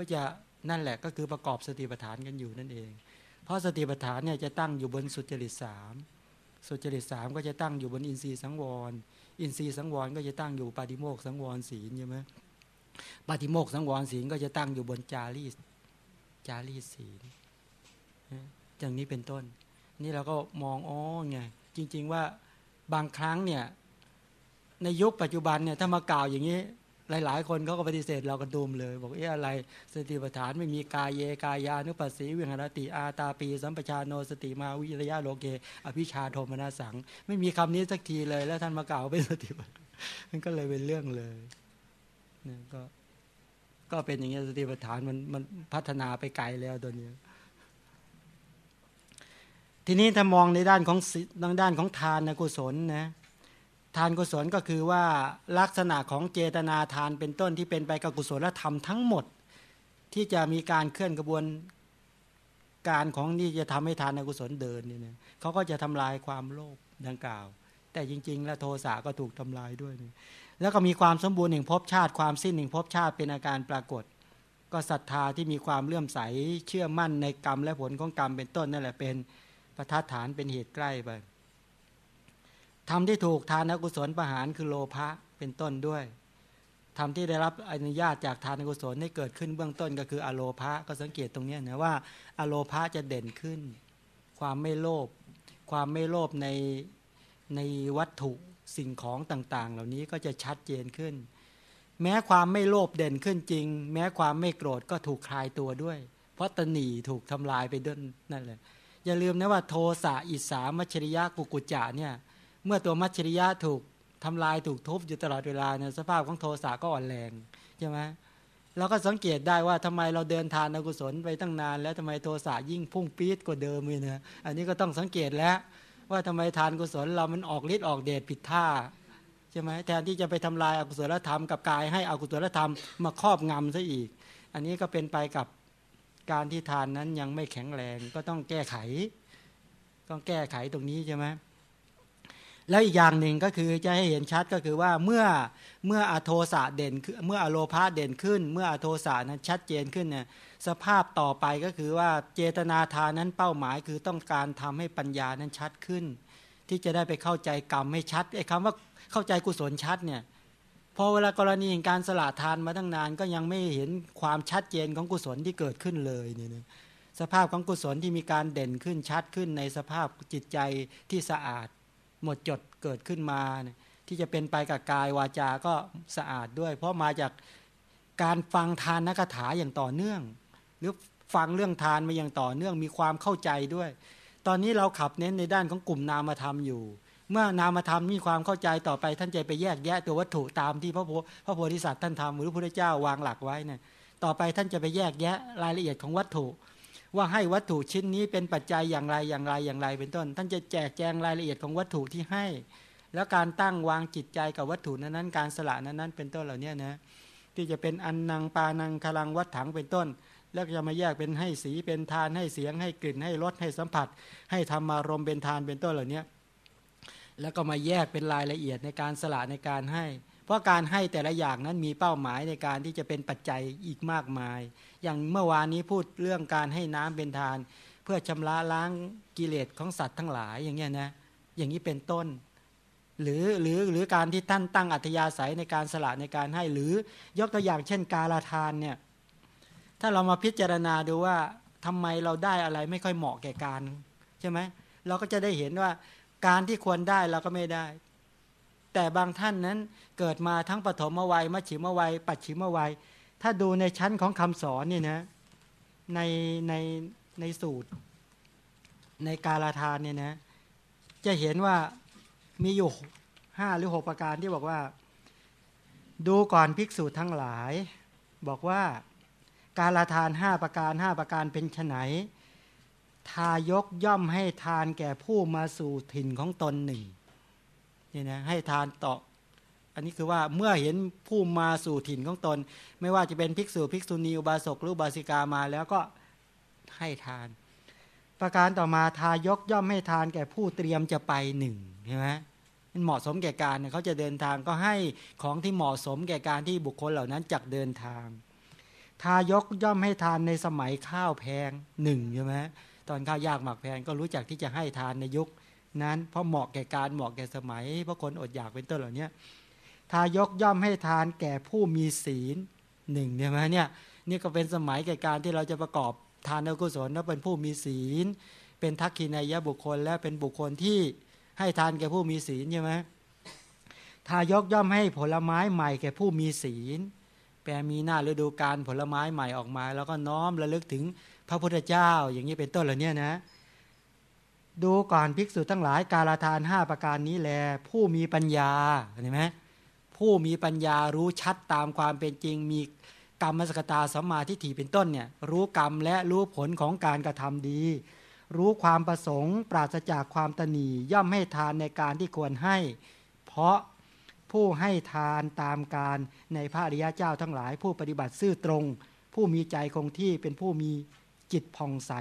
ก็จะนั่นแหละก็คือประกอบสติปัฏฐานกันอยู่นั่นเอง เพราะสติปัฏฐานเนี่ยจะตั้งอยู่บนสุจริตสามสุจริตสามก็จะตั้งอยู่บนอินทรีย์สังวร อินทรีย์สังวรก็จะตั้งอยู่ปาฏิโมกสังวรศีลใช่ไหมปาฏิโมกสังวรศีลก็จะตั้งอยู่บนจารีจารีศีลอย่างนี้เป็นต้น นี่เราก็มองอ๋อไงจริง ๆว่าบางครั้งเนี่ยในยุคปัจจุบันเนี่ยถ้ามากล่าวอย่างนี้ หลาย ๆ คนเขาก็ปฏิเสธเรากระดุมเลย บอกเอ๊ะอะไรสติปัฏฐานไม่มีกายเยกายานุปัสสีวิหารติอาตาปี สัมปชาโนสติมาวิริยะโลเก อภิชาโทมนาสัง ไม่มีคำนี้สักทีเลย แล้วท่านมากล่าวเป็นสติปัฏฐานมันก็เลยเป็นเรื่องเลยนี่ก็ก็เป็นอย่างนี้ยสติปัฏฐานมันมันพัฒนาไปไกลแล้วตัวนี้ ทีนี้ถ้ามองในด้านของทางด้านของทานกุศลนะ ทานกุศลก็คือว่าลักษณะของเจตนาทานเป็นต้นที่เป็นไปกับกุศลธรรมทั้งหมด ที่จะมีการเคลื่อนกระบวนการของนี่จะทำให้ทานกุศลเดินเนี่นะเขาก็จะทำลายความโลภดังกล่าว แต่จริง ๆ แล้วโทสะก็ถูกทำลายด้วย แล้วก็มีความสมบูรณ์แห่งภพชาติความสิ้นแห่งภพชาติเป็นอาการปรากฏ ก็ศรัทธาที่มีความเลื่อมใสเชื่อมั่นในกรรมและผลของกรรมเป็นต้นนั่นแหละเป็นประทัดฐานเป็นเหตุใกล้ไป ทำที่ถูกทานกุศลประหารคือโลภะเป็นต้นด้วยทำที่ได้รับอนุญาตจากทานกุศลให้เกิดขึ้นเบื้องต้นก็คืออโลภะก็สังเกตตรงนี้นะว่าอโลภะจะเด่นขึ้น ความไม่โลภความไม่โลภในในวัตถุสิ่งของต่าง ๆ เหล่านี้ก็จะชัดเจนขึ้น แม้ความไม่โลภเด่นขึ้นจริง แม้ความไม่โกรธก็ถูกคลายตัวด้วย เพราะตนีถูกทำลายไปด้วยนั่นแหละอย่าลืมนะว่าโทสะอิสามัชริยะกุกุจจะเนี่ย เมื่อตัวมัชริยะถูกทำลายถูกทุบอยู่ตลอดเวลาเนี่ยสภาพของโทสะก็อ่อนแรงใช่ไหมเราก็สังเกตได้ว่าทำไมเราเดินทานอกุศลไปตั้งนาน แล้วทำไมโทสะยิ่งพุ่งปี๊ดกว่าเดิมเลยนะอันนี้ก็ต้องสังเกตแล้ว ว่าทำไมทานกุศลเรามันออกฤทธิ์ออกเดชผิดท่าใช่ไหมแทนที่จะไปทำลายอกุศลธรรมกับกายให้อกุศลธรรมมาครอบงำซะอีก อันนี้ก็เป็นไปกับการที่ทานนั้นยังไม่แข็งแรงก็ต้องแก้ไข ต้องแก้ไขตรงนี้ใช่ไหม แล้วอีกอย่างหนึ่งก็คือจะให้เห็นชัดก็คือว่าเมื่อเมื่ออโทสะเด่นเมื่ออโลภาเด่นขึ้น เมื่ออโทสะนั้นชัดเจนขึ้นเนี่ยสภาพต่อไปก็คือว่าเจตนาทานนั้นเป้าหมายคือต้องการทำให้ปัญญานั้นชัดขึ้น ที่จะได้ไปเข้าใจกรรมให้ชัดไอ้คำว่าเข้าใจกุศลชัดเนี่ยพอเวลากรณีการสละทานมาตั้งนานก็ยังไม่เห็นความชัดเจนของกุศลที่เกิดขึ้นเลยเนี่ยสภาพของกุศลที่มีการเด่นขึ้นชัดขึ้นในสภาพจิตใจที่สะอาด หมดจดเกิดขึ้นมาที่จะเป็นไปกับกายวาจาก็สะอาดด้วย เพราะมาจากการฟังทานนักถาอย่างต่อเนื่อง หรือฟังเรื่องทานมาอย่างต่อเนื่องมีความเข้าใจด้วย ตอนนี้เราขับเน้นในด้านของกลุ่มนามธรรมอยู่ เมื่อนามธรรมมีความเข้าใจต่อไปท่านจะไปแยกแยะตัววัตถุตามที่พระพระโพธิสัตว์ท่านทำหรือพระพุทธเจ้าวางหลักไว้เนี่ยต่อไปท่านจะไปแยกแยะรายละเอียดของวัตถุ ว่าให้วัตถุชิ้นนี้เป็นปัจจัยอย่างไรอย่างไรอย่างไร เป็นต้น ท่านจะแจกแจงรายละเอียดของวัตถุที่ให้ แล้วการตั้งวางจิตใจกับวัตถุนั้นนั้นการสละนั้นนั้นเป็นต้นเหล่านี้นะที่จะเป็นอันนังปานังคลังวัดถังเป็นต้น แล้วจะมาแยกเป็นให้สีเป็นทานให้เสียง ให้กลิ่นให้รสให้สัมผัส ให้ธรรมารมเป็นทานเป็นต้นเหล่านี้แล้วก็มาแยกเป็นรายละเอียดในการสละในการให้ เพราะการให้แต่ละอย่างนั้นมีเป้าหมายในการที่จะเป็นปัจจัยอีกมากมาย อย่างเมื่อวานนี้พูดเรื่องการให้น้ำเป็นทาน เพื่อชำระล้างกิเลสของสัตว์ทั้งหลายอย่างเงี้ยนะอย่างนี้เป็นต้น หรือหรือหรือการที่ท่านตั้งอัธยาศัยในการสละในการให้หรือยกตัวอย่างเช่น กาลาทานเนี่ยถ้าเรามาพิจารณาดูว่าทำไมเราได้อะไรไม่ค่อยเหมาะแก่การใช่ไหมเราก็จะได้เห็นว่าการที่ควรได้เราก็ไม่ได้ แต่บางท่านนั้นเกิดมาทั้งปฐมวัยมัชชิมวัย ปัจฉิมวัย ถ้าดูในชั้นของคำสอนนี่นะในในในสูตร ในกาลาทานเนี่ยนะจะเห็นว่ามีอยู่ห้าหรือหกประการที่บอกว่า ดูก่อนภิกษุทั้งหลาย บอกว่าการละทานห้าประการห้าประการเป็นไนทายกย่อมให้ทานแก่ผู้มาสู่ถิ่นของตนหนึ่งนี่นะให้ทานต่อ อันนี้คือว่าเมื่อเห็นผู้มาสู่ถิ่นของตน ไม่ว่าจะเป็นภิกษุภิกษุณีอุบาสกหรือบาสิกามาแล้วก็ให้ทาน ประการต่อมาทายกย่อมให้ทานแก่ผู้เตรียมจะไปหนึ่งใช่ไหมมันเหมาะสมแก่การเขาจะเดินทางก็ให้ของที่เหมาะสมแก่การที่บุคคลเหล่านั้นจักเดินทาง ทายกย่อมให้ทานในสมัยข้าวแพงหนึ่งใช่ไหมตอนข้าวยากหมากแพงก็รู้จักที่จะให้ทานในยุคนั้น เพราะเหมาะแก่การเหมาะแก่สมัยเพราะคนอดอยากเป็นต้นเหล่านี้ ทายกย่อมให้ทานแก่ผู้มีศีลหนึ่งใช่ไหมเนี่ยนี่ก็เป็นสมัยแก่การที่เราจะประกอบทานกุศลแล้วเป็นผู้มีศีล เป็นทักขินายะบุคคล และเป็นบุคคลที่ให้ทานแก่ผู้มีศีลใช่ไหมทายกย่อมให้ผลไม้ใหม่แก่ผู้มีศีล แปลมีหน้าฤดูการผลไม้ใหม่ออกมา แล้วก็น้อมระลึกถึงพระพุทธเจ้า อย่างนี้เป็นต้นเหล่านี้นะดูก่อนภิกษุทั้งหลาย การทานห้าประการนี้แลผู้มีปัญญาเห็นไหม ผู้มีปัญญารู้ชัดตามความเป็นจริง มีกรรมสกตาสัมมาทิฏฐิเป็นต้นเนี่ยรู้กรรมและรู้ผลของการกระทำดี รู้ความประสงค์ ปราศจากความตนีย่อมให้ทานในการที่ควรให้ เพราะผู้ให้ทานตามการในพระอริยเจ้าทั้งหลาย ผู้ปฏิบัติซื่อตรง ผู้มีใจคงที่เป็นผู้มีจิตผ่องใส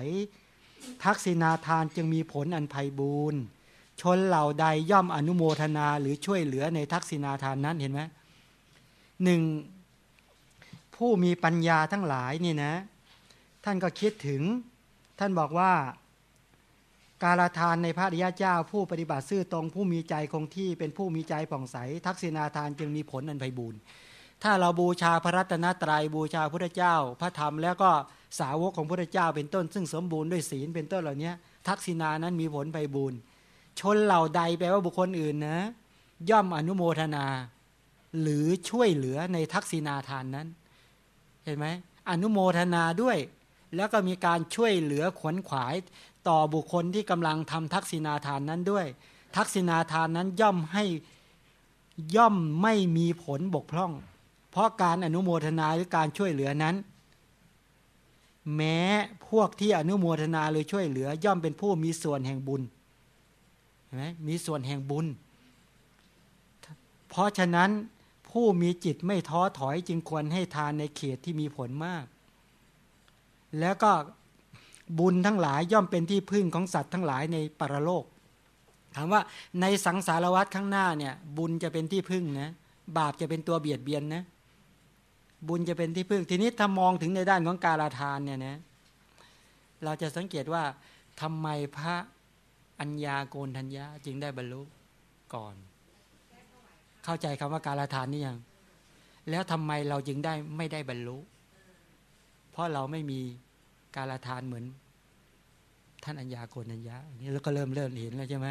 ทักษิณาทานจึงมีผลอันไพ่บูรณ์ ชนเหล่าใดย่อมอนุโมทนาหรือช่วยเหลือในทักษิณาทานนั้นเห็นไหมหนึ่งผู้มีปัญญาทั้งหลายนี่นะ ท่านก็คิดถึง ท่านบอกว่าการทานในพระริยาเจ้า ผู้ปฏิบัติซื่อตรงผู้มีใจคงที่เป็นผู้มีใจผ่องใส ทักษิณาทานจึงมีผลอันไพบูรณ์ถ้าเราบูชาพระรัตนตรยัยบูชาพระเจ้า พระธรรมแล้วก็สาวกของพระเจ้าเป็นต้น ซึ่งสมบูรณ์ด้วยศีลเป็นต้นเหล่านี้ทักษิณานั้นมีผลไพบูรณ์ ชนเหล่าใดแปลว่าบุคคลอื่นนะ ย่อมอนุโมทนา หรือช่วยเหลือในทักษิณาทานนั้น เห็นไหมอนุโมทนาด้วย แล้วก็มีการช่วยเหลือขวนขวายต่อบุคคลที่กำลังทำทักษิณาทานนั้นด้วย ทักษิณาทานนั้นย่อมให้ย่อมไม่มีผลบกพร่อง เพราะการอนุโมทนาหรือการช่วยเหลือนั้น แม้พวกที่อนุโมทนาหรือช่วยเหลือย่อมเป็นผู้มีส่วนแห่งบุญ ไหมมีส่วนแห่งบุญ เพราะฉะนั้นผู้มีจิตไม่ท้อถอยจึงควรให้ทานในเขตที่มีผลมาก แล้วก็บุญทั้งหลายย่อมเป็นที่พึ่งของสัตว์ทั้งหลายในปรโลก ถามว่าในสังสารวัฏข้างหน้าเนี่ย บุญจะเป็นที่พึ่งนะบาปจะเป็นตัวเบียดเบียนนะ บุญจะเป็นที่พึ่ง ทีนี้ถ้ามองถึงในด้านของการาทานเนี่ยนะเราจะสังเกตว่าทำไมพระ อัญญาโกนทัญญาจึงได้บรรลุก่อน เข้าใจคำว่าการทานนี่ยังแล้วทำไมเราจึงได้ไม่ได้บรรลุ เพราะเราไม่มีการทานเหมือน ท่านอัญญาโกนัญญาอันนี้เราก็เริ่มเริ่มเห็นแล้วใช่ไหม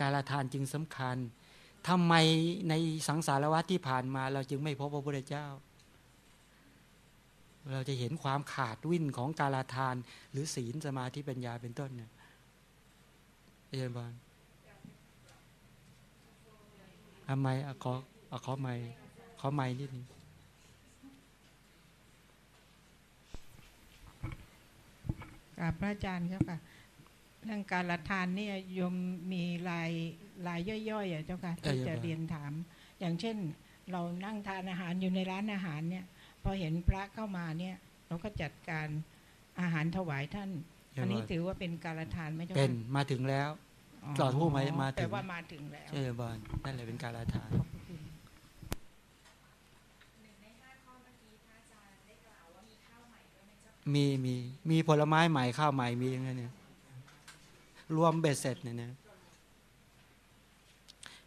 การทานจึงสำคัญทำไมในสังสารวัฏที่ผ่านมา เราจึงไม่พบพระพุทธเจ้า เราจะเห็นความขาดวิ่นของการทาน หรือศีลสมาธิปัญญาเป็นต้นเนี่ย เอเบานทำไมอขออขอไม่ขอไม่นิดนึงกราบพระอาจารย์เจ้าค่ะ เรื่องการละทานเนี่ยโยมมีลายลายย่อยๆอะเจ้าค่ะที่จะเรียนถาม อย่างเช่น เรานั่งทานอาหารอยู่ในร้านอาหารเนี่ย พอเห็นพระเข้ามาเนี่ย เราก็จัดการอาหารถวายท่าน อันนี้ถือว่าเป็นการละทานไหมเจ้าค่ะเป็นมาถึงแล้ว จอดผู้มามาถึงแต่ว่ามาถึงแล้วใช่บอลนั่นแหละเป็นการลาทานมีมีมีผลไม้ใหม่ข้าวใหม่มีอย่างเงี้ยรวมเบ็ดเสร็จเนี่ยนะ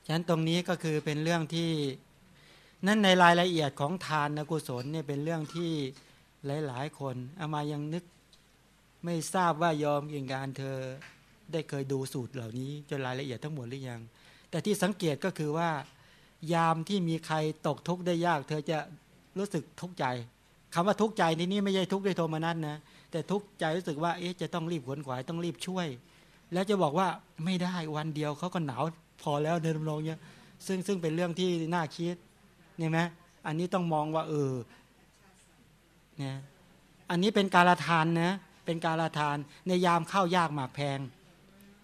ฉะนั้นตรงนี้ก็คือเป็นเรื่องที่นั่นในรายละเอียดของทานนกุศลเนี่ยเป็นเรื่องที่หลาย ๆ คนเอามายังนึกไม่ทราบว่ายอมยิงการเธอ ได้เคยดูสูตรเหล่านี้จนรายละเอียดทั้งหมดหรือยัง แต่ที่สังเกตก็คือว่า ยามที่มีใครตกทุกข์ได้ยาก เธอจะรู้สึกทุกข์ใจคำว่าทุกข์ใจในนี้ไม่ใช่ทุกข์ด้วยโทมนัสนะแต่ทุกข์ใจรู้สึกว่าเอ๊ะจะต้องรีบขวนขวายต้องรีบช่วย แล้วจะบอกว่าไม่ได้วันเดียวเขาก็หนาวพอแล้วในรำลองเนี้ยซึ่งซึ่งเป็นเรื่องที่น่าคิดเนี่ยไหมอันนี้ต้องมองว่า เออเนี่ยอันนี้เป็นการทานนะเป็นการทานในยามข้าวยากหมากแพง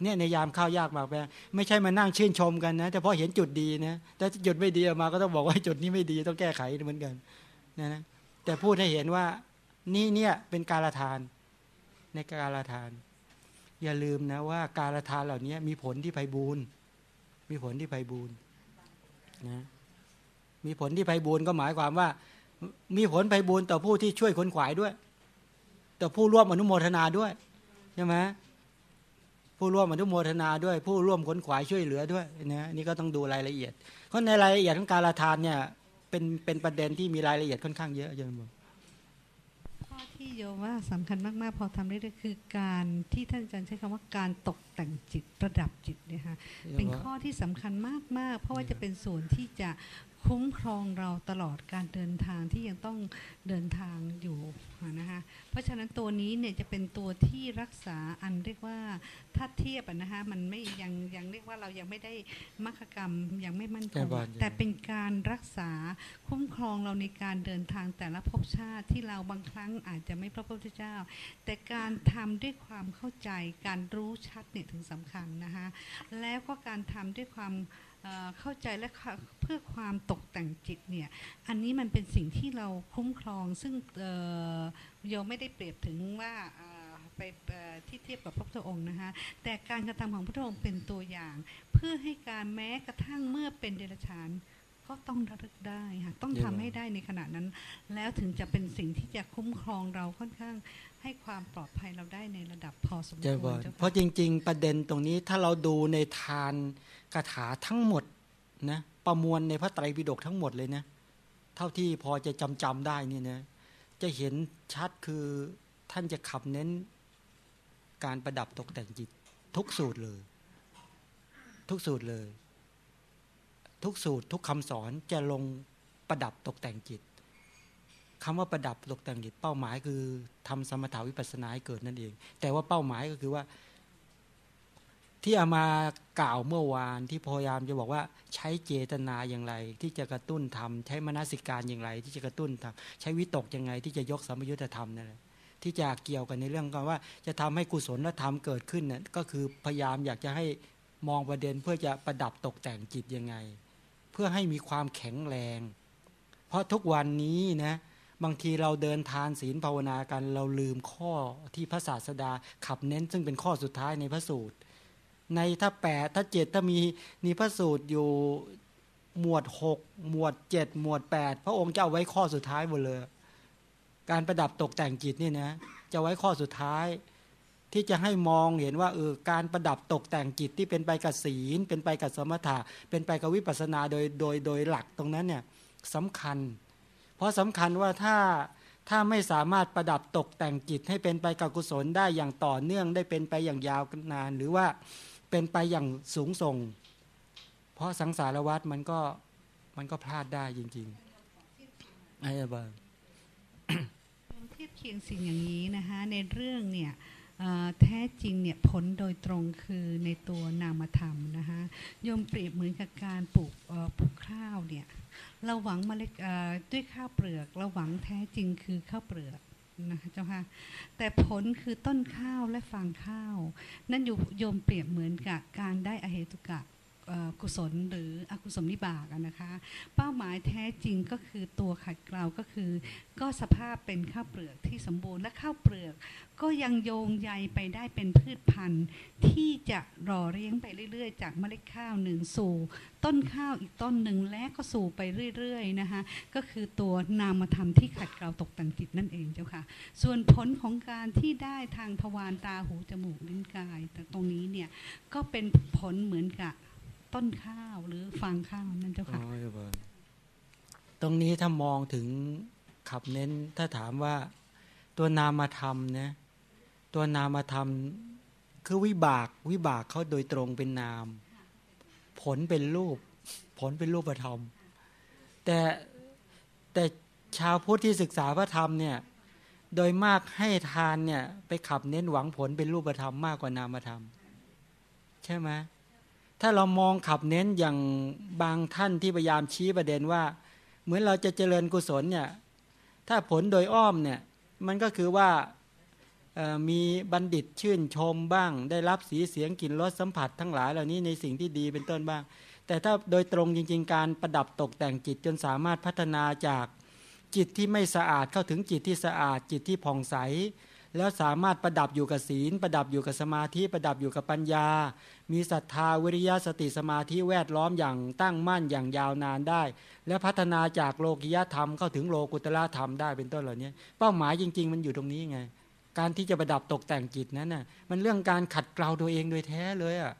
เนี่ยในยามข้าวยากหมากแพงไม่ใช่มานั่งชื่นชมกันนะแต่พอเห็นจุดดีนะแต่จุดไม่ดีออกมาก็ต้องบอกว่าจุดนี้ไม่ดีต้องแก้ไขเหมือนกันนะนะแต่พูดให้เห็นว่านี่เนี่ยเป็นการทานในการทาน อย่าลืมนะว่าการทานเหล่านี้มีผลที่ไพบูรณ์มีผลที่ไพบูรณ์นะมีผลที่ไพบูรณ์ก็หมายความว่า มีผลไปบุญต่อผู้ที่ช่วยคนขวายด้วย ต่อผู้ร่วมอนุโมทนาด้วยใช่ไหม ผู้ร่วมอนุโมทนาด้วยผู้ร่วมขนขวายช่วยเหลือด้วยนะนี่ก็ต้องดูรายละเอียด เพราะในรายละเอียดของการละทานเนี่ยเป็นเป็นประเด็นที่มีรายละเอียดค่อนข้างเยอะเยอะมากข้อที่โยว่าสำคัญมากๆ พอทำได้ด้วยคือการที่ท่านอาจารย์ใช้คำว่าการตกแต่งจิตประดับจิตนะคะเป็นข้อที่สำคัญมากๆ เพราะว่าจะเป็นส่วนที่จะ คุ้มครองเราตลอดการเดินทางที่ยังต้องเดินทางอยู่นะคะเพราะฉะนั้นตัวนี้เนี่ยจะเป็นตัวที่รักษาอันเรียกว่าถ้าเทียบนะคะมันไม่ยังยังเรียกว่าเรายังไม่ได้มรรคกรรมยังไม่มั่นคงแต่เป็นการรักษาคุ้มครองเราในการเดินทางแต่ละภพชาติที่เราบางครั้งอาจจะไม่พระพุทธเจ้า แต่การทำด้วยความเข้าใจการรู้ชัดเนี่ยถึงสำคัญนะคะแล้วก็การทำด้วยความ เข้าใจและเพื่อความตกแต่งจิตเนี่ยอันนี้มันเป็นสิ่งที่เราคุ้มครองซึ่งโยไม่ได้เปรียบถึงว่าไปที่เทียบกับพระพุทธองค์นะคะแต่การกระทำของพระพุทธองค์เป็นตัวอย่าง เพื่อให้การแม้กระทั่งเมื่อเป็นเดรัจฉานก็ต้องระลึกได้ค่ะต้องทำให้ได้ในขณะนั้น แล้วถึงจะเป็นสิ่งที่จะคุ้มครองเราค่อนข้าง ให้ความปลอดภัยเราได้ในระดับพอสมควรเพราะจริง ๆ ประเด็นตรงนี้ถ้าเราดูในทานคาถาทั้งหมดนะประมวลในพระไตรปิฎกทั้งหมดเลยนะเท่าที่พอจะจำจำได้นี่นะจะเห็นชัดคือท่านจะขับเน้นการประดับตกแต่งจิตทุกสูตรเลย ทุกสูตรเลย ทุกสูตรทุกคำสอนจะลงประดับตกแต่งจิต คำว่าประดับตกแต่งจิตเป้าหมายคือทำสมถาวิปัสนาให้เกิดนั่นเอง แต่ว่าเป้าหมายก็คือว่า ที่เอามากล่าวเมื่อวานที่พยายามจะบอกว่าใช้เจตนาอย่างไร ที่จะกระตุ้นทำใช้มนสิการอย่างไร ที่จะกระตุ้นทำใช้วิตกยังไง ที่จะยกสมยุทธธรรมนั่นแหละที่จะเกี่ยวกันในเรื่องกันว่า จะทำให้กุศลธรรมเกิดขึ้นน่ยก็คือพยายามอยากจะให้มองประเด็นเพื่อจะประดับตกแต่งจิตยังไง เพื่อให้มีความแข็งแรง เพราะทุกวันนี้นะ บางทีเราเดินทานศีลภาวนากัน เราลืมข้อที่พระศาสดาขับเน้น ซึ่งเป็นข้อสุดท้ายในพระสูตร ในถ้าแปดถ้าเจ็ดถ้ามีมีพระสูตรอยู่หมวดหกหมวดเจ็ดหมวดแปดพระองค์จะเอาไว้ข้อสุดท้ายหมดเลย การประดับตกแต่งจิตนี่นะจะไว้ข้อสุดท้ายที่จะให้มองเห็นว่าเออการประดับตกแต่งจิตที่เป็นไปกับศีล เป็นไปกับสมถะเป็นไปกับวิปัสสนาโดยโดยโดยหลักตรงนั้นเนี่ยสำคัญ เพราะสำคัญว่าถ้าถ้าไม่สามารถประดับตกแต่งจิตให้เป็นไปกับกุศลได้อย่างต่อเนื่องได้เป็นไปอย่างยาวนาน หรือว่าเป็นไปอย่างสูงส่ง เพราะสังสารวัฏมันก็มันก็พลาดได้จริงๆไอ้บ้างเทียบเคียงสิ่งอย่างนี้นะคะในเรื่องเนี่ย แท้จริงเนี่ยผลโดยตรงคือในตัวนามธรรมนะคะโยมเปรียบเหมือนกับการปลูกปลูกข้าวเนี่ยเราหวังเมล็ดด้วยข้าวเปลือกเราหวังแท้จริงคือข้าวเปลือกนะคะเจ้าค่ะแต่ผลคือต้นข้าวและฟางข้าว นั่นอยู่โยมเปรียบเหมือนกับการได้อเหตุกะ กุศลหรืออกุศลนิบากนะคะ เป้าหมายแท้จริงก็คือตัวขัดเกลาก็คือ ก็สภาพเป็นข้าวเปลือกที่สมบูรณ์และข้าวเปลือก ก็ยังโยงใยไปได้เป็นพืชพันธุ์ ที่จะรอเลี้ยงไปเรื่อย ๆ จากเมล็ดข้าวหนึ่งสู่ ต้นข้าวอีกต้นหนึ่งและก็สู่ไปเรื่อยๆนะคะก็คือตัวนามธรรมที่ขัดเกลาตกแต่งจิตนั่นเองเจ้าค่ะ ส่วนผลของการที่ได้ทางทวารตาหูจมูกลิ้นกาย แต่ตรงนี้เนี่ยก็เป็นผลเหมือนกับ ต้นข้าวหรือฟางข้าวนั่นเจ้าค่ะตรงนี้ถ้ามองถึงขับเน้นถ้าถามว่าตัวนามธรรมนี่ยตัวนามธรรมคือวิบากวิบากเขาโดยตรงเป็นนาม ผลเป็นรูป ผลเป็นรูปธรรม แต่แต่ชาวพุทธที่ศึกษาพระธรรมเนี่ยโดยมากให้ทานเนี่ยไปขับเน้นหวังผลเป็นรูปธรรมมากกว่านามธรรม ใช่ไหม ถ้าเรามองขับเน้นอย่างบางท่านที่พยายามชี้ประเด็นว่า เหมือนเราจะเจริญกุศลเนี่ยถ้าผลโดยอ้อมเนี่ยมันก็คือว่ามีบัณฑิตชื่นชมบ้าง ได้รับสีเสียงกลิ่นรสสัมผัสทั้งหลายเหล่านี้ในสิ่งที่ดีเป็นต้นบ้าง แต่ถ้าโดยตรงจริง ๆ การประดับตกแต่งจิตจนสามารถพัฒนาจากจิตที่ไม่สะอาดเข้าถึงจิตที่สะอาดจิตที่ผ่องใส แล้วสามารถประดับอยู่กับศีล ประดับอยู่กับสมาธิประดับอยู่กับปัญญา มีศรัทธาวิริยะสติสมาธิแวดล้อมอย่างตั้งมั่นอย่างยาวนานได้ และพัฒนาจากโลกิยธรรมเข้าถึงโลกุตละธรรมได้เป็นต้นเหล่านี้เป้าหมายจริง ๆ มันอยู่ตรงนี้ไง การที่จะประดับตกแต่งจิตนั้นน่ะมันเรื่องการขัดเกลาตัวเองโดยแท้เลยอะ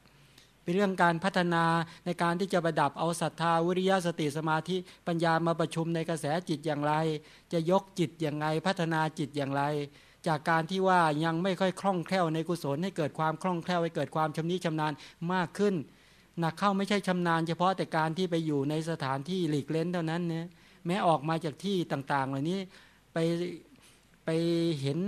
เป็นเรื่องการพัฒนาในการที่จะประดับเอาศรัทธาวิริยะสติสมาธิปัญญามาประชุมในกระแสจิตอย่างไร จะยกจิตอย่างไรพัฒนาจิตอย่างไร จากการที่ว่ายังไม่ค่อยคล่องแคล่วในกุศลให้เกิดความคล่องแคล่วให้เกิดความชำนิชำนาญมากขึ้นหนักเข้าไม่ใช่ชำนาญเฉพาะแต่การที่ไปอยู่ในสถานที่หลีกเล้นเท่านั้นเนี่ยแม้ออกมาจากที่ต่างๆ เหล่านี้ไปไปเห็น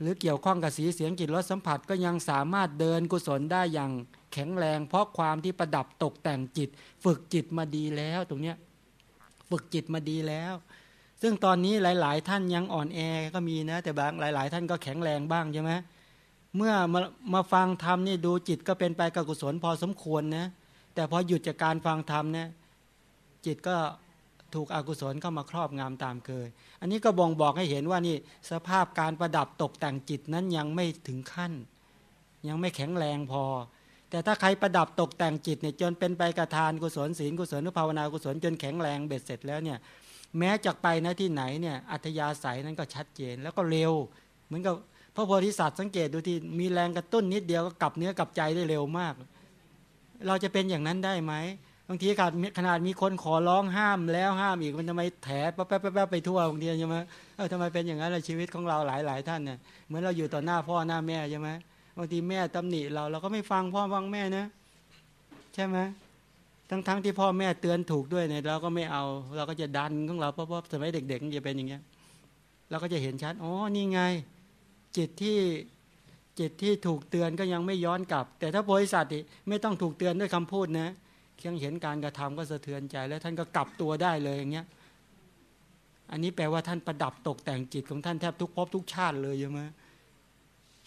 หรือเกี่ยวข้องกับสีเสียงกลิ่นรสสัมผัสก็ยังสามารถเดินกุศลได้อย่างแข็งแรง เพราะความที่ประดับตกแต่งจิต ฝึกจิตมาดีแล้วตรงเนี้ยฝึกจิตมาดีแล้ว ซึ่งตอนนี้หลาย ๆ ท่านยังอ่อนแอก็มีนะ แต่บางหลาย ๆ ท่านก็แข็งแรงบ้างใช่ไหมเมื่อมามาฟังธรรมนี่ดูจิตก็เป็นไปกับกุศลพอสมควรนะแต่พอหยุดจากการฟังธรรมเนี่ยจิตก็ถูกอกุศลเข้ามาครอบงำตามเคย อันนี้ก็บ่งบอกให้เห็นว่านี่สภาพการประดับตกแต่งจิตนั้นยังไม่ถึงขั้น ยังไม่แข็งแรงพอ แต่ถ้าใครประดับตกแต่งจิตเนี่ยจนเป็นไปกระทานกุศลศีลกุศลนุภาวนากุศลจนแข็งแรงเบ็ดเสร็จแล้วเนี่ย แม้จากไปนะที่ไหนเนี่ยอัธยาศัยนั้นก็ชัดเจนแล้วก็เร็ว เหมือนกับพระโพธิสัตว์สังเกตดูที่มีแรงกระตุ้นนิดเดียวก็กลับเนื้อกลับใจได้เร็วมาก เราจะเป็นอย่างนั้นได้ไหมบางทีขาดขนาดมีคนขอร้องห้ามแล้วห้ามอีกมันทำไมแถแป๊บแป๊บแป๊บไปทั่วบางทีใช่ไหมเออทำไมเป็นอย่างนั้นในชีวิตของเราหลายหลายท่านเนี่ยเหมือนเราอยู่ต่อหน้าพ่อหน้าแม่ใช่ไหมบางทีแม่ตำหนิเราเราก็ไม่ฟังพ่อฟังแม่นะใช่ไหม ทั้งทั้งที่พ่อแม่เตือนถูกด้วยเนี่ยเราก็ไม่เอา เราก็จะดันของเราเพราะว่าสมัยเด็กๆจะเป็นอย่างเงี้ยเราก็จะเห็นชัดอ๋อนี่ไง จิตที่จิตที่ถูกเตือนก็ยังไม่ย้อนกลับ แต่ถ้าบริษัทไม่ต้องถูกเตือนด้วยคำพูดนะเพียงเห็นการกระทำก็สะเทือนใจ แล้วท่านก็กลับตัวได้เลยอย่างเงี้ยอันนี้แปลว่าท่านประดับตกแต่งจิตของท่านแทบทุกภพทุกชาติเลยใช่ไหม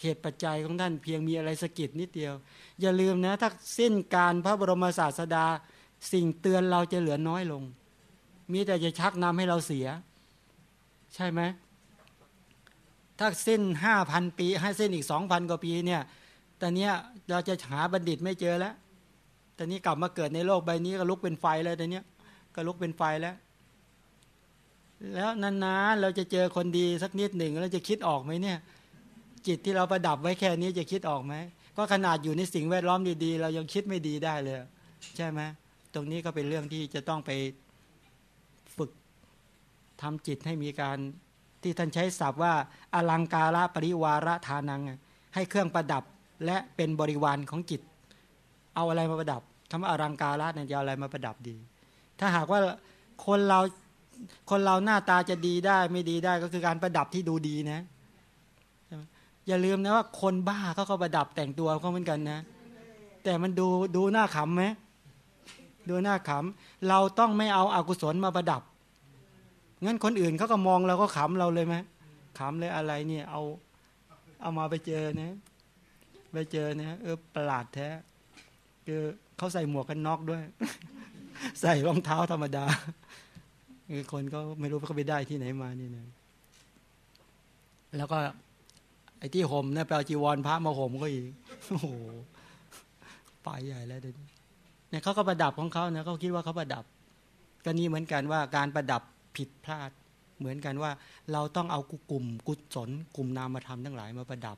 เหตุปัจจัยของท่านเพียงมีอะไรสะกิดนิดเดียว อย่าลืมนะถ้าสิ้นการพระบรมศาสดา สิ่งเตือนเราจะเหลือน้อยลง มีแต่จะชักนำให้เราเสีย ใช่ไหมถ้าสิ้นห้าพันปี ให้สิ้นอีกสองพันกว่าปีเนี่ยต่เนี้เราจะหาบัณฑิตไม่เจอแล้วต่นี้กลับมาเกิดในโลกใบนี้ก็ลุกเป็นไฟแล้วต่เนี้ก็ลุกเป็นไฟแล้ว แล้วนานๆเราจะเจอคนดีสักนิดหนึ่งเราจะคิดออกไหมเนี่ย จิตที่เราประดับไว้แค่นี้จะคิดออกไหมก็ขนาดอยู่ในสิ่งแวดล้อมดีๆ เรายังคิดไม่ดีได้เลย ใช่ไหมตรงนี้ก็เป็นเรื่องที่จะต้องไปฝึกทำจิตให้มีการที่ท่านใช้ศัพท์ว่า อลังการะปริวาระทานัง ให้เครื่องประดับและเป็นบริวารของจิต เอาอะไรมาประดับทำอารังการะเนี่ยจะเอาอะไรมาประดับดี ถ้าหากว่าคนเราคนเราหน้าตาจะดีได้ไม่ดีได้ก็คือการประดับที่ดูดีนะ อย่าลืมนะว่าคนบ้าเขาก็ประดับแต่งตัวเขาเหมือนกันนะ แต่มันดูดูหน้าขำไหมดูหน้าขำเราต้องไม่เอาอากุศลมาประดับงั้นคนอื่นเขาก็มองเราก็ขำเราเลยไหมขำเลยอะไรเนี่ยเอาเอามาไปเจอนะไปเจอเนี่ยเออประหลาดแท้คือเขาใส่หมวกกันน็อกด้วย ใส่รองเท้าธรรมดาคือคนก็ไม่รู้เขาไปได้ที่ไหนมานี่นะแล้วก็ ไอ้ที่ห่มเนี่ยแปลจีวรพระมาห่มก็อีกโอ้โหไปใหญ่แล้วเดี๋ยวนี้เนี่ยเขาก็ประดับของเขาเนี่ยเขาคิดว่าเขาประดับ ก็นี่เหมือนกันว่าการประดับผิดพลาด เหมือนกันว่า เราต้องเอากลุ่มกุศลกลุ่มนามธรรมทั้งหลายมาประดับ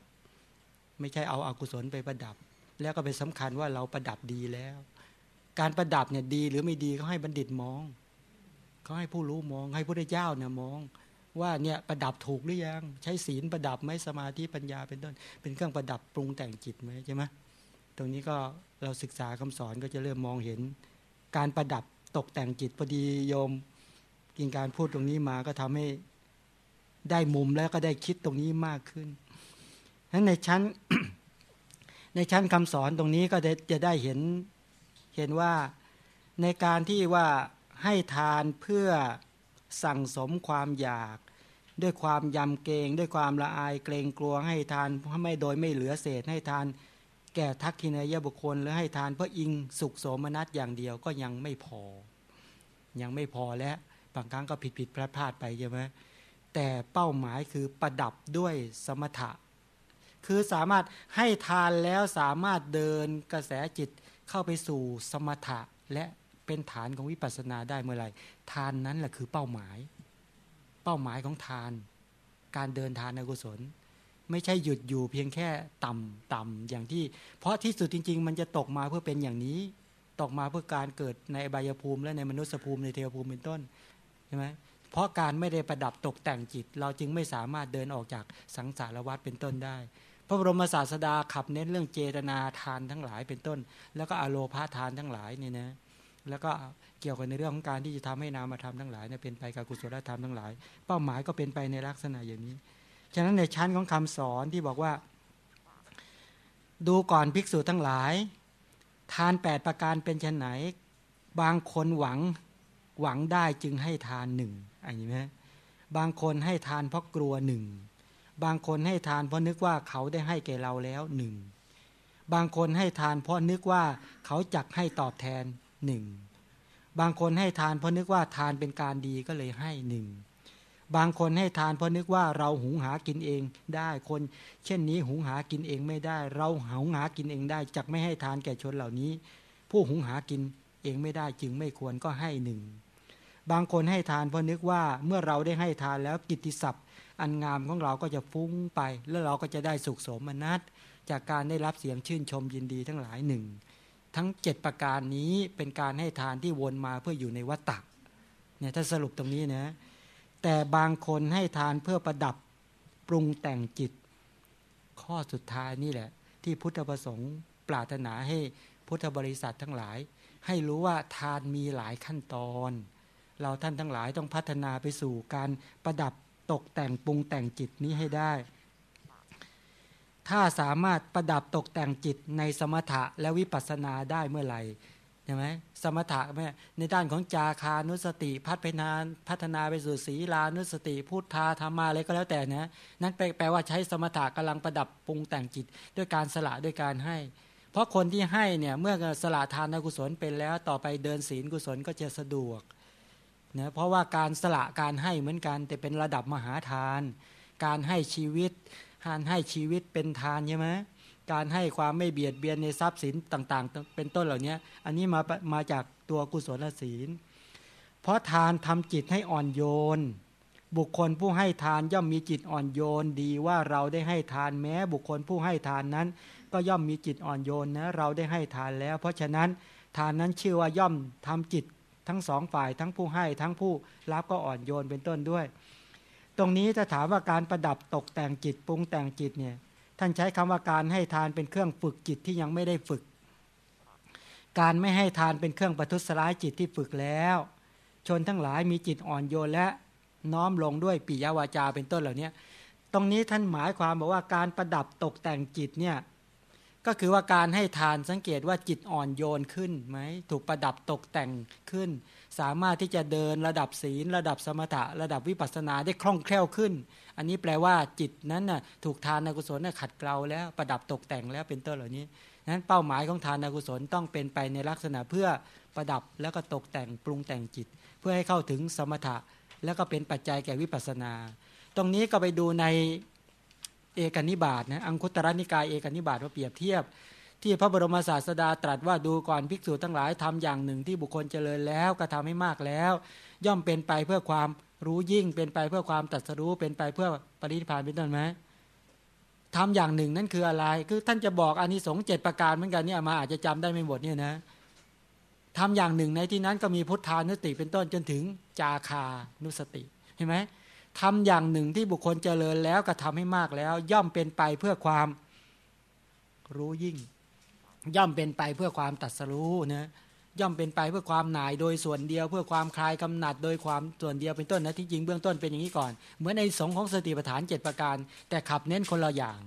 ไม่ใช่เอาอากุศลไปประดับ แล้วก็เป็นสำคัญว่าเราประดับดีแล้ว การประดับเนี่ยดีหรือไม่ดีเขาให้บัณฑิตมองเขาให้ผู้รู้มอง ให้พระเจ้าเนี่ยมอง ว่าเนี่ยประดับถูกหรือยัง ใช้ศีลประดับไหมสมาธิปัญญาเป็นต้น เป็นเครื่องประดับปรุงแต่งจิตไหมใช่ไหมตรงนี้ก็เราศึกษาคำสอนก็จะเริ่มมองเห็น การประดับตกแต่งจิตพอดีโยม กินการพูดตรงนี้มาก็ทำให้ได้มุมแล้วก็ได้คิดตรงนี้มากขึ้นนั้นในชั้น ในชั้นคำสอนตรงนี้ก็จะได้เห็นเห็นว่าในการที่ว่าให้ทานเพื่อ สั่งสมความอยาก ด้วยความยำเกรงด้วยความละอายเกรงกลัวให้ทานไม่โดยไม่เหลือเศษให้ทาน แก่ทักขินายบุคคลหรือให้ทานเพื่ออิงสุขโสมนัสอย่างเดียวก็ยังไม่พอ ยังไม่พอและบางครั้งก็ผิดผิดพลาดพลาดไปใช่ไหมแต่เป้าหมายคือประดับด้วยสมถะ คือสามารถให้ทานแล้วสามารถเดินกระแสจิตเข้าไปสู่สมถะและ เป็นฐานของวิปัสสนาได้เมื่อไหร่ทานนั้นแหละคือเป้าหมาย เป้าหมายของทาน การเดินทานอกุศล ไม่ใช่หยุดอยู่เพียงแค่ต่ำต่ำอย่างที่ เพราะที่สุดจริง ๆ มันจะตกมาเพื่อเป็นอย่างนี้ ตกมาเพื่อการเกิดในอบายภูมิ และในมนุษยภูมิในเทวภูมิเป็นต้นใช่ไหมเพราะการไม่ได้ประดับตกแต่งจิต เราจึงไม่สามารถเดินออกจากสังสารวัฏเป็นต้นได้พระบรมศาสดาขับเน้นเรื่องเจตนาทานทั้งหลายเป็นต้น แล้วก็อโลพาทานทั้งหลายเนี่ยนะ แล้วก็เกี่ยวกับในเรื่องของการที่จะทำให้นามธรรมทั้งหลายเนี่ยเป็นไปกับกุศลธรรมทั้งหลาย เป้าหมายก็เป็นไปในลักษณะอย่างนี้ ฉะนั้นในชั้นของคำสอนที่บอกว่า ดูก่อนภิกษุทั้งหลาย ทานแปดประการเป็นชนไหน บางคนหวังหวังได้จึงให้ทานหนึ่งอันนี้ไหมบางคนให้ทานเพราะกลัวหนึ่งบางคนให้ทานเพราะนึกว่าเขาได้ให้แก่เราแล้วหนึ่งบางคนให้ทานเพราะนึกว่าเขาจักให้ตอบแทน หนึ่งบางคนให้ทานเพราะนึกว่าทานเป็นการดีก็เลยให้หนึ่งบางคนให้ทานเพราะนึกว่าเราหุงหากินเองได้คน เช่นนี้หุงหากินเองไม่ได้ เราหุงหากินเองได้จักไม่ให้ทานแก่ชนเหล่านี้ ผู้หุงหากินเองไม่ได้จึงไม่ควรก็ให้หนึ่งบางคนให้ทานเพราะนึกว่าเมื่อเราได้ให้ทานแล้วกิตติศัพท์ อันงามของเราก็จะฟุ้งไป แล้วเราก็จะได้สุขสมนัตจากการได้รับเสียงชื่นชมยินดีทั้งหลายหนึ่ง ทั้งเจ็ดประการนี้เป็นการให้ทานที่วนมาเพื่ออยู่ในวัฏฏะเนี่ยถ้าสรุปตรงนี้นะแต่บางคนให้ทานเพื่อประดับปรุงแต่งจิต ข้อสุดท้ายนี่แหละ ที่พุทธประสงค์ปรารถนาให้พุทธบริษัททั้งหลาย ให้รู้ว่าทานมีหลายขั้นตอน เราท่านทั้งหลายต้องพัฒนาไปสู่การประดับตกแต่งปรุงแต่งจิตนี้ให้ได้ ถ้าสามารถประดับตกแต่งจิตในสมถะและวิปัสสนาได้เมื่อไหร่ใช่ไหมสมถะแม่ในด้านของจาคานุสติพัฒนาพัฒนาไปสู่ศีลานุสติ พุทธาธรรมาอะไรก็แล้วแต่นะนั้นแปลว่าใช้สมถะกำลังประดับปรุงแต่งจิต ด้วยการสละด้วยการให้ เพราะคนที่ให้เนี่ยเมื่อสละทานกุศลเป็นแล้วต่อไปเดินศีลกุศลก็จะสะดวกนะเพราะว่าการสละการให้เหมือนกันแต่เป็นระดับมหาทาน การให้ชีวิต การให้ชีวิตเป็นทานใช่ไหมการให้ความไม่เบียดเบียนในทรัพย์สินต่างๆ เป็นต้นเหล่านี้อันนี้มามาจากตัวกุศลศีล เพราะทานทำจิตให้อ่อนโยน บุคคลผู้ให้ทานย่อมมีจิตอ่อนโยนดีว่าเราได้ให้ทานแม้ บุคคลผู้ให้ทานนั้น ก็ย่อมมีจิตอ่อนโยนนะเราได้ให้ทานแล้ว เพราะฉะนั้นทานนั้นชื่อว่าย่อมทำจิตทั้งสองฝ่ายทั้งผู้ให้ทั้งผู้รับก็อ่อนโยนเป็นต้นด้วย ตรงนี้จะถามว่าการประดับตกแต่งจิตปรุงแต่งจิตเนี่ยท่านใช้คำว่าการให้ทานเป็นเครื่องฝึกจิตที่ยังไม่ได้ฝึก การไม่ให้ทานเป็นเครื่องประทุษร้ายจิตที่ฝึกแล้ว ชนทั้งหลายมีจิตอ่อนโยนและน้อมลงด้วยปิยวาจาเป็นต้นเหล่านี้ตรงนี้ท่านหมายความบอกว่าการประดับตกแต่งจิตเนี่ยก็คือว่าการให้ทานสังเกตว่าจิตอ่อนโยนขึ้นไหมถูกประดับตกแต่งขึ้น สามารถที่จะเดินระดับศีล ระดับสมถะ ระดับวิปัสสนาได้คล่องแคล่วขึ้น อันนี้แปลว่าจิตนั้นน่ะถูกทานกุศลน่ะขัดเกลาแล้วประดับตกแต่งแล้วเป็นต้นเหล่านี้นั้นเป้าหมายของทานกุศลต้องเป็นไปในลักษณะเพื่อประดับแล้วก็ตกแต่งปรุงแต่งจิต เพื่อให้เข้าถึงสมถะ แล้วก็เป็นปัจจัยแก่วิปัสสนา ตรงนี้ก็ไปดูในเอกนิบาตนะอังคุตรนิกายเอกนิบาตว่าเปรียบเทียบ ที่พระบรมศาสดาตรัสว่าดูก่อนภิกษุทั้งหลายทำอย่างหนึ่งที่บุคคลเจริญแล้วกระทาให้มากแล้ว ย่อมเป็นไปเพื่อความรู้ยิ่งเป็นไปเพื่อความตัดสรู้เป็นไปเพื่อปรินิพานเป็นต้นไหมทำอย่างหนึ่งนั่นคืออะไร คือท่านจะบอกอานิสงส์เจ็ดประการเหมือนกันเนี่ยมาอาจจะจำได้ไม่หมดเนี่ยนะทำอย่างหนึ่งในที่นั้นก็มีพุทธานุสติเป็นต้นจนถึงจาคานุสติเห็นไหมทำอย่างหนึ่งที่บุคคลเจริญแล้วก็ทำให้มากแล้ว ย่อมเป็นไปเพื่อความรู้ยิ่ง ย่อมเป็นไปเพื่อความตัดสรู้นะย่อมเป็นไปเพื่อความหน่ายโดยส่วนเดียว เพื่อความคลายกำหนัดโดยความส่วนเดียวเป็นต้นนะที่จริงเบื้องต้นเป็นอย่างนี้ก่อน เหมือนในสงของสติปัฏฐานเจ็ดประการ แต่ขับเน้นคนละอย่าง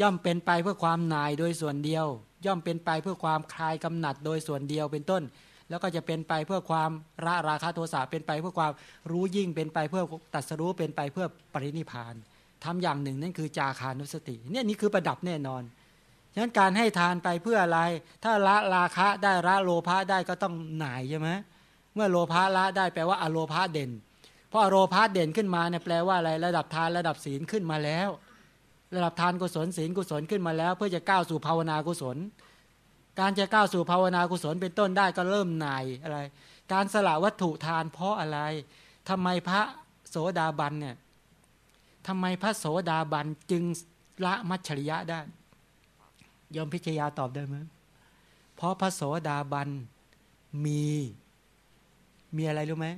ย่อมเป็นไปเพื่อความหน่ายโดยส่วนเดียว ย่อมเป็นไปเพื่อความคลายกำหนัดโดยส่วนเดียวเป็นต้น แล้วก็จะเป็นไปเพื่อความละราคาโทสะเป็นไปเพื่อความรู้ยิ่งเป็นไปเพื่อตัดสรู้เป็นไปเพื่อปรินิพานทำอย่างหนึ่งนั่นคือจาคานุสติเนี่ยนี่คือประดับแน่นอน ฉะนั้นการให้ทานไปเพื่ออะไร ถ้าละราคะได้ละโลภะได้ก็ต้องหน่ายใช่ไหมเมื่อโลภะละได้แปลว่าอโลภะเด่น เพราะอโลภะเด่นขึ้นมาเนี่ยแปลว่าอะไรระดับทานระดับศีลขึ้นมาแล้ว ระดับทานกุศลศีลกุศลขึ้นมาแล้ว เพื่อจะก้าวสู่ภาวนากุศล การจะก้าวสู่ภาวนากุศลเป็นต้นได้ก็เริ่มนายอะไร การสละวัตถุทานเพราะอะไรทำไมพระโสดาบันเนี่ยทำไมพระโสดาบันจึงละมัชฉริยะได้ ยอมพิชยาตอบได้ไหมเพราะพระโสดาบันมีมีอะไรรู้ไหม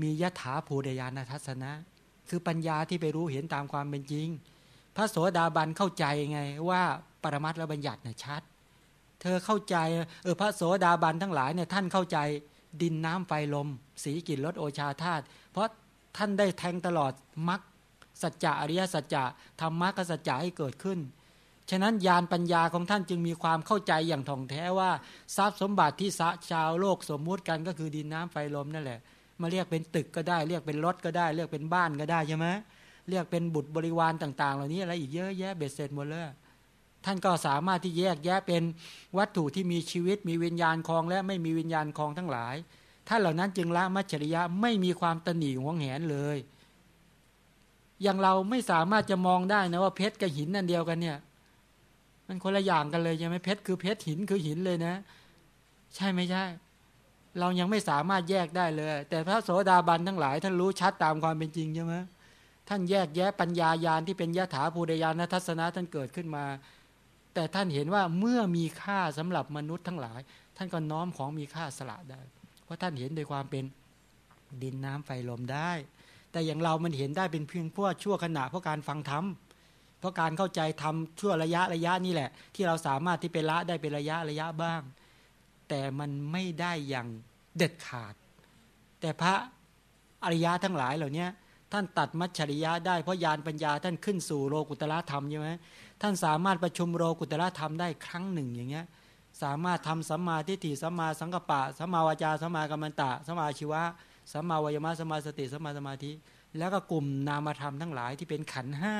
มียถาภูเดยานทัศนะ คือปัญญาที่ไปรู้เห็นตามความเป็นจริง พระโสดาบันเข้าใจไงว่าปรมัตและบัญญัติเนี่ยชัด เธอเข้าใจเออพระโสดาบันทั้งหลายเนี่ยท่านเข้าใจดินน้ำไฟลม สีกลิ่นรสโอชาธาตุเพราะท่านได้แทงตลอดมรรคสัจจะอริยสัจจะธรรมะกสัจจะให้เกิดขึ้น ฉะนั้นญาณปัญญาของท่านจึงมีความเข้าใจอย่างถ่องแท้ว่าทรัพย์สมบัติที่สะชาวโลกสมมุติกันก็คือดินน้ำไฟลมนั่นแหละ มาเรียกเป็นตึกก็ได้ เรียกเป็นรถก็ได้ เรียกเป็นบ้านก็ได้ใช่ไหมเรียกเป็นบุตรบริวารต่าง ๆ เหล่านี้อะไรอีกเยอะแยะเบ็ดเสร็จหมดเลยท่านก็สามารถที่แยกแยะเป็นวัตถุที่มีชีวิต มีวิญญาณคลองและไม่มีวิญญาณคลองทั้งหลายท่านเหล่านั้นจึงละมัจฉริยะไม่มีความตนีหวงแหนเลย อย่างเราไม่สามารถจะมองได้นะว่าเพชรกับหินนั่นเดียวกันเนี่ย มันคนละอย่างกันเลยใช่ไหมเพชรคือเพชรหินคือหินเลยนะ ใช่ไม่ใช่ เรายังไม่สามารถแยกได้เลย แต่พระโสดาบันทั้งหลาย ท่านรู้ชัดตามความเป็นจริงใช่ไหมท่านแยกแยะปัญญายาณที่เป็นยถาภูริยานทัศนะท่านเกิดขึ้นมา แต่ท่านเห็นว่าเมื่อมีค่าสำหรับมนุษย์ทั้งหลาย ท่านก็น้อมของมีค่าสละได้ เพราะท่านเห็นโดยความเป็นดินน้ำไฟลมได้ แต่อย่างเรามันเห็นได้เป็นเพียงพวกชั่วขณะเพราะการฟังธรรม เพราะการเข้าใจธรรมชั่วระยะระยะนี่แหละ ที่เราสามารถที่ไปละได้เป็นระยะระยะบ้าง แต่มันไม่ได้อย่างเด็ดขาด แต่พระอริยะทั้งหลายเหล่านี้ท่านตัดมัจฉริยะได้เพราะญาณปัญญาท่านขึ้นสู่โลกุตละธรรมใช่ไหมท่านสามารถประชุมโลกุตละธรรมได้ครั้งหนึ่งอย่างเงี้ยสามารถทำสัมมาทิฏฐิสัมมาสังกปะสัมมาวาจาสัมมากัมมันตะสัมมาชีวะสัมมาวิยมะสัมมาสติสัมมาสมาธิ แล้วก็กลุ่มนามธรรมทั้งหลายที่เป็นขันห้า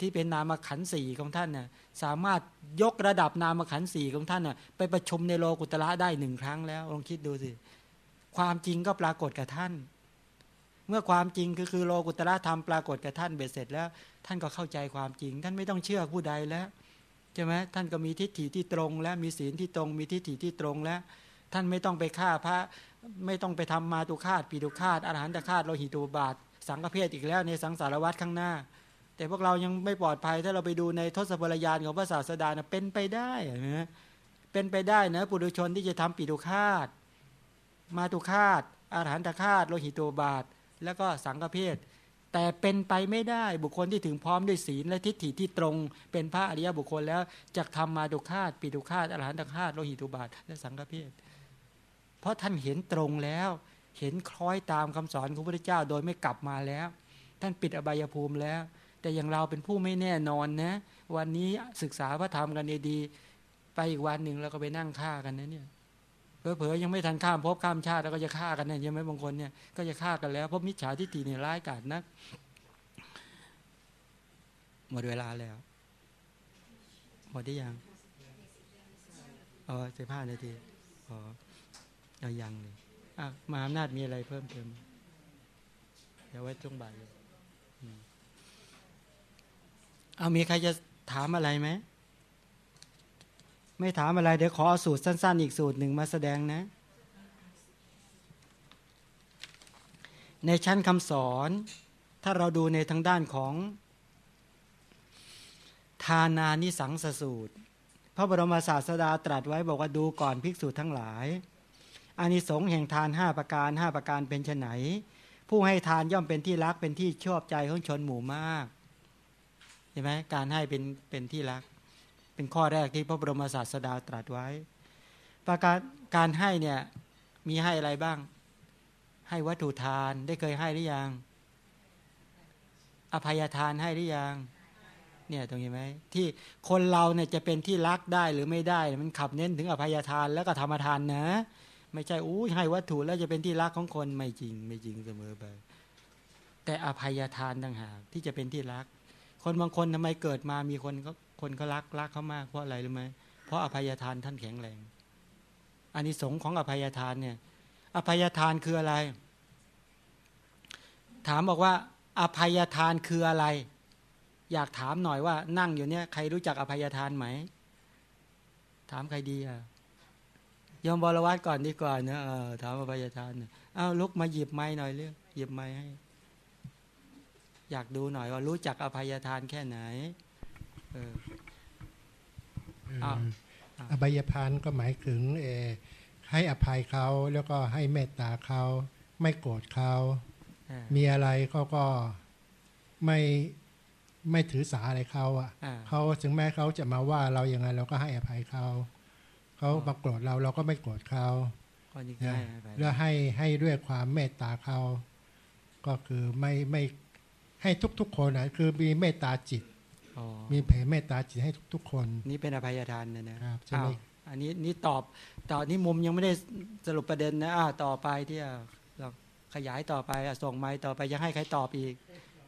ที่เป็นนามขันสี่ของท่านน่ยสามารถยกระดับนามขันสี่ของท่านน่ยไปประชุมในโลกุตระได้หนึ่งครั้งแล้วลองคิดดูสิความจริงก็ปรากฏกับท่าน เมื่อความจริงก็คือโลกุตระธรรมปรากฏกับท่านเบ็ดเสร็จแล้ว ท่านก็เข้าใจความจริง ท่านไม่ต้องเชื่อผู้ใดแล้วใช่ไหมท่านก็มีทิฏฐิที่ตรง และมีศีลที่ตรง มีทิฏฐิที่ตรงแล้ว ท่านไม่ต้องไปฆ่าพระไม่ต้องไปทำมาตุคาตปีตุคาตอรหันตคาตโลหิตูบาท สังฆเพศอีกแล้วในสังสารวัตรข้างหน้า แต่พวกเรายังไม่ปลอดภัย ถ้าเราไปดูในทศพลยานของพระศาสดานะเป็นไปได้นะเป็นไปได้นะปุถุชนที่จะทำปีตุคาตมาตุคาตอรหันตคาตโลหิตูบาท แล้วก็สังฆเพศแต่เป็นไปไม่ได้บุคคลที่ถึงพร้อมด้วยศีลและทิฏฐิที่ตรง เป็นพระอริยบุคคลแล้วจะทำมาตุคาตปีตุคาตอรหันตคาตโลหิตูบาท และสังฆเพศเพราะท่านเห็นตรงแล้ว เห็นคล้อยตามคำสอนของพระพุทธเจ้า โดยไม่กลับมาแล้ว ท่านปิดอบายภูมิแล้ว แต่อย่างเราเป็นผู้ไม่แน่นอนนะ วันนี้ศึกษาพระธรรมกันดีๆไปอีกวันหนึ่งเราก็ไปนั่งฆ่ากันนะเนี่ยเผลอๆยังไม่ทันข้ามพบข้ามชาติแล้วก็จะฆ่ากันเนี่ยยังไม่บางคนเนี่ยก็จะฆ่ากันแล้วเพราะมิจฉาทิฏฐิเนี่ยร้ายกาจนักหมดเวลาแล้ว หมดได้ยังอ๋อสิบห้านาทีอ๋อเอายังเลยอะมาอำนาจมีอะไรเพิ่มเติมเดี๋ยวไว้ช่วงบ่ายเเอามีใครจะถามอะไรไหม ไม่ถามอะไร เดี๋ยวขอเอาสูตรสั้น ๆ อีกสูตรหนึ่งมาแสดงนะ ในชั้นคำสอน ถ้าเราดูในทางด้านของทานานิสังสสูตร พระบรมศาสดาตรัสไว้บอกว่าดูก่อนภิกษุทั้งหลายอานิสงส์แห่งทานห้าประการห้าประการเป็นไนผู้ให้ทานย่อมเป็นที่รักเป็นที่ชอบใจของชนหมู่มาก เห็นไหมการให้เป็นเป็นที่รัก เป็นข้อแรกที่พระบรมศาสดาตรัสไว้ ประการการให้เนี่ยมีให้อะไรบ้าง ให้วัตถุทานได้เคยให้หรือยัง อภัยทานให้หรือยังเนี่ยตรงนี้ไหมที่คนเราเนี่ยจะเป็นที่รักได้หรือไม่ได้ มันขับเน้นถึงอภัยทานแล้วก็ธรรมทานนะ ไม่ใช่อู้ให้วัตถุแล้วจะเป็นที่รักของคนไม่จริงไม่จริงเสมอไปแต่อภัยทานต่างหากที่จะเป็นที่รัก คนบางคนทำไมเกิดมามีคนก็คนเขารักรักเขามากเพราะอะไรรู้ไหมเพราะอภัยทานท่านแข็งแรงอันนี้สงของอภัยทานเนี่ย อภัยทานคืออะไร ถามบอกว่า อภัยทานคืออะไร อยากถามหน่อยว่า นั่งอยู่เนี่ยใครรู้จักอภัยทานไหม ถามใครดีอะยอมบรวัตก่อนดีกว่านะเออถามอภัยทานเนี่ยเอาลุกมาหยิบไม้หน่อยเรื่องหยิบไม้ให้ อยากดูหน่อยว่ารู้จักอภัยทานแค่ไหน เอออ้าวอ้าวอบายพานก็หมายถึงเออให้อภัยเขาแล้วก็ให้เมตตาเขาไม่โกรธเขาเออมีอะไรเขาก็ไม่ไม่ถือสาอะไรเขาอะอ่าเขาถึงแม้เขาจะมาว่าเราอย่างไงเราก็ให้อภัยเขาเขาอ๋อมาโกรธเราเราก็ไม่โกรธเขาก็นี่นะง่ายไปแล้วให้ให้ด้วยความเมตตาเขาก็คือไม่ไม่ ให้ทุกๆคนนะคือมีเมตตาจิตอ๋อมีแผ่เมตตาจิตให้ทุก ๆ คน นี่เป็นอภัยทานนะนะครับใช่ไหมอ้าวอันนี้นี่ตอบต่อนี่มุมยังไม่ได้สรุปประเด็นนะอ่าต่อไปที่อะเราขยายต่อไปอะส่งไม้ต่อไปยังให้ใครตอบอีก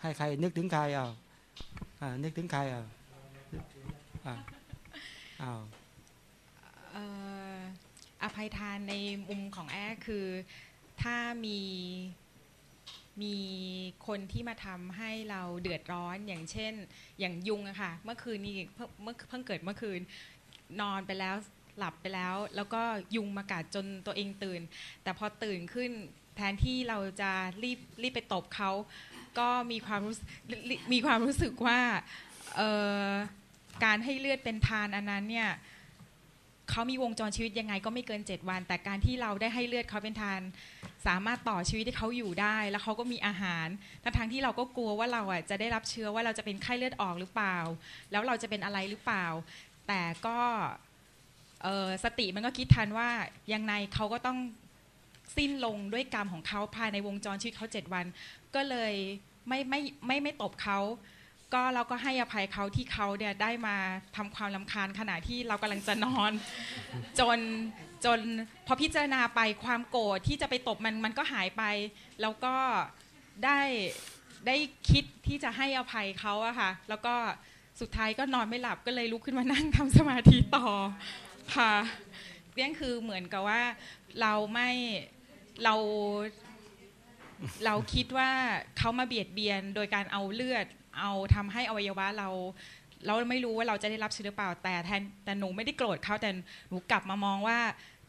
ให้ใครนึกถึงใครอะอ่านึกถึงใครอะอ่าอ้าวเอ่ออภัยทานในมุมของแอ้คือถ้ามี มีคนที่มาทำให้เราเดือดร้อนอย่างเช่น อย่างยุงอะค่ะเมื่อคืนนี้เพิ่งเมื่อเพิ่งเกิดเมื่อคืนนอนไปแล้วหลับไปแล้ว แล้วก็ยุงมากัดจนตัวเองตื่น แต่พอตื่นขึ้นแทนที่เราจะรีบรีบไปตบเขาก็มีความรู้มีความรู้สึกว่าการให้เลือดเป็นทานอันนั้นเนี่ย เขามีวงจรชีวิตยังไงก็ไม่เกิน 7 วัน แต่การที่เราได้ให้เลือดเขาเป็นทาน สามารถต่อชีวิตให้เขาอยู่ได้ แล้วเขาก็มีอาหารทั้งทที่เราก็กลัวว่าเราอะจะได้รับเชื้อว่าเราจะเป็นไข้เลือดออกหรือเปล่า แล้วเราจะเป็นอะไรหรือเปล่า แต่ก็สติมันก็คิดทันว่ายังไงเขาก็ต้องสิ้นลงด้วยกรรมของเขาภายในวงจรชีวิตเขาเจ็ดวัน ก็เลยไม่ไม่ไม่ไม่ตบเขา ก็เราก็ให้อภัยเขาที่เขาเนี่ยได้มาทำความลำคาญขณะที่เรากำลังจะนอน จนจนพอพิจารณาไปความโกรธที่จะไปตบมันมันก็หายไป แล้วก็ได้ได้คิดที่จะให้อภัยเขาอะค่ะ แล้วก็สุดท้ายก็นอนไม่หลับก็เลยลุกขึ้นมานั่งทำสมาธิต่อค่ะนั่นคือเหมือนกับว่าเราไม่เราเราคิดว่าเขามาเบียดเบียนโดยการเอาเลือด เอาทำให้อวัยวะเรา เราไม่รู้ว่าเราจะได้รับเชื้อหรือเปล่าแต่แทนแต่หนูไม่ได้โกรธเขาแต่หนูกลับมามองว่า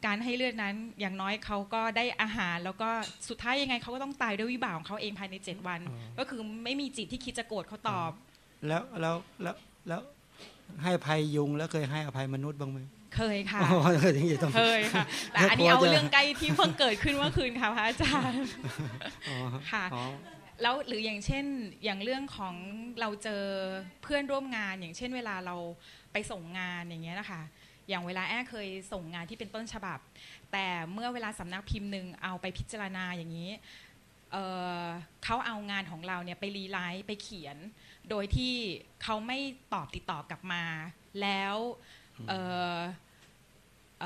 การให้เลือดนั้นอย่างน้อยเขาก็ได้อาหาร แล้วก็สุดท้ายยังไงเขาก็ต้องตายด้วยวิบากของเขาเองภายใน 7 วันอ๋อก็คือไม่มีจิตที่คิดจะโกรธเขาตอบ แล้วแล้วแล้วแล้วให้อภัยยุงแล้วเคยให้อภัยมนุษย์บ้างไหมเคยค่ะอ๋ออย่างนี้ต้องเคยค่ะแต่อันนี้กลัวเอาจะเรื่องใกล้ที่เพิ่งเกิดขึ้นเมื่อคืนค่ะพระอาจารย์อ๋อค่ะอ๋อ แล้วหรืออย่างเช่นอย่างเรื่องของเราเจอเพื่อนร่วมงาน อย่างเช่นเวลาเราไปส่งงานอย่างเงี้ยนะคะ อย่างเวลาแอ้เคยส่งงานที่เป็นต้นฉบับ แต่เมื่อเวลาสำนักพิมพ์หนึ่งเอาไปพิจารณาอย่างนี้เเขาเอางานของเราเนี่ยไป rewrite ไปเขียน โดยที่เขาไม่ตอบติดต่อกลับมา แล้วเเ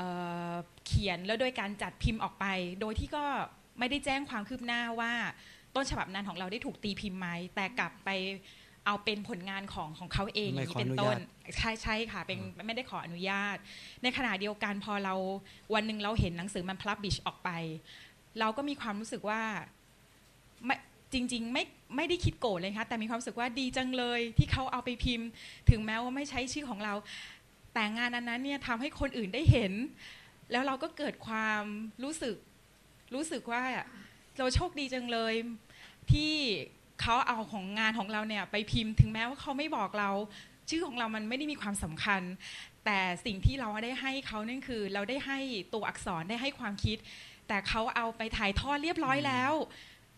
เขียนแล้วโดยการจัดพิมพ์ออกไป โดยที่ก็ไม่ได้แจ้งความคืบหน้าว่า ต้นฉบับนั้นของเราได้ถูกตีพิมพ์ไหมแต่กลับไปเอาเป็นผลงานของของเขาเองอไม่ย่างขอนี้อเป็นนุต้ญานตใช่ใช่ค่ะเป็นไม่ได้ขออนุญาต ในขณะเดียวกันพอเราวันหนึ่งเราเห็นหนังสือมันพลับบิชออกไป เราก็มีความรู้สึกว่าไม่จริง ๆ ไม่ไม่ได้คิดโกรธเลยค่ะแต่มีความรู้สึกว่าดีจังเลยที่เขาเอาไปพิมพ์ ถึงแม้ว่าไม่ใช้ชื่อของเรา แต่งานอันนั้นเนี่ยทำให้คนอื่นได้เห็น แล้วเราก็เกิดความรู้สึกรู้สึกว่า เราโชคดีจังเลย ที่เขาเอาของงานของเราเนี่ยไปพิมพ์ถึงแม้ว่าเขาไม่บอกเรา ชื่อของเรามันไม่ได้มีความสำคัญ แต่สิ่งที่เราได้ให้เขานั่นคือ เราได้ให้ตัวอักษรได้ให้ความคิด แต่เขาเอาไปถ่ายทอดเรียบร้อยแล้ว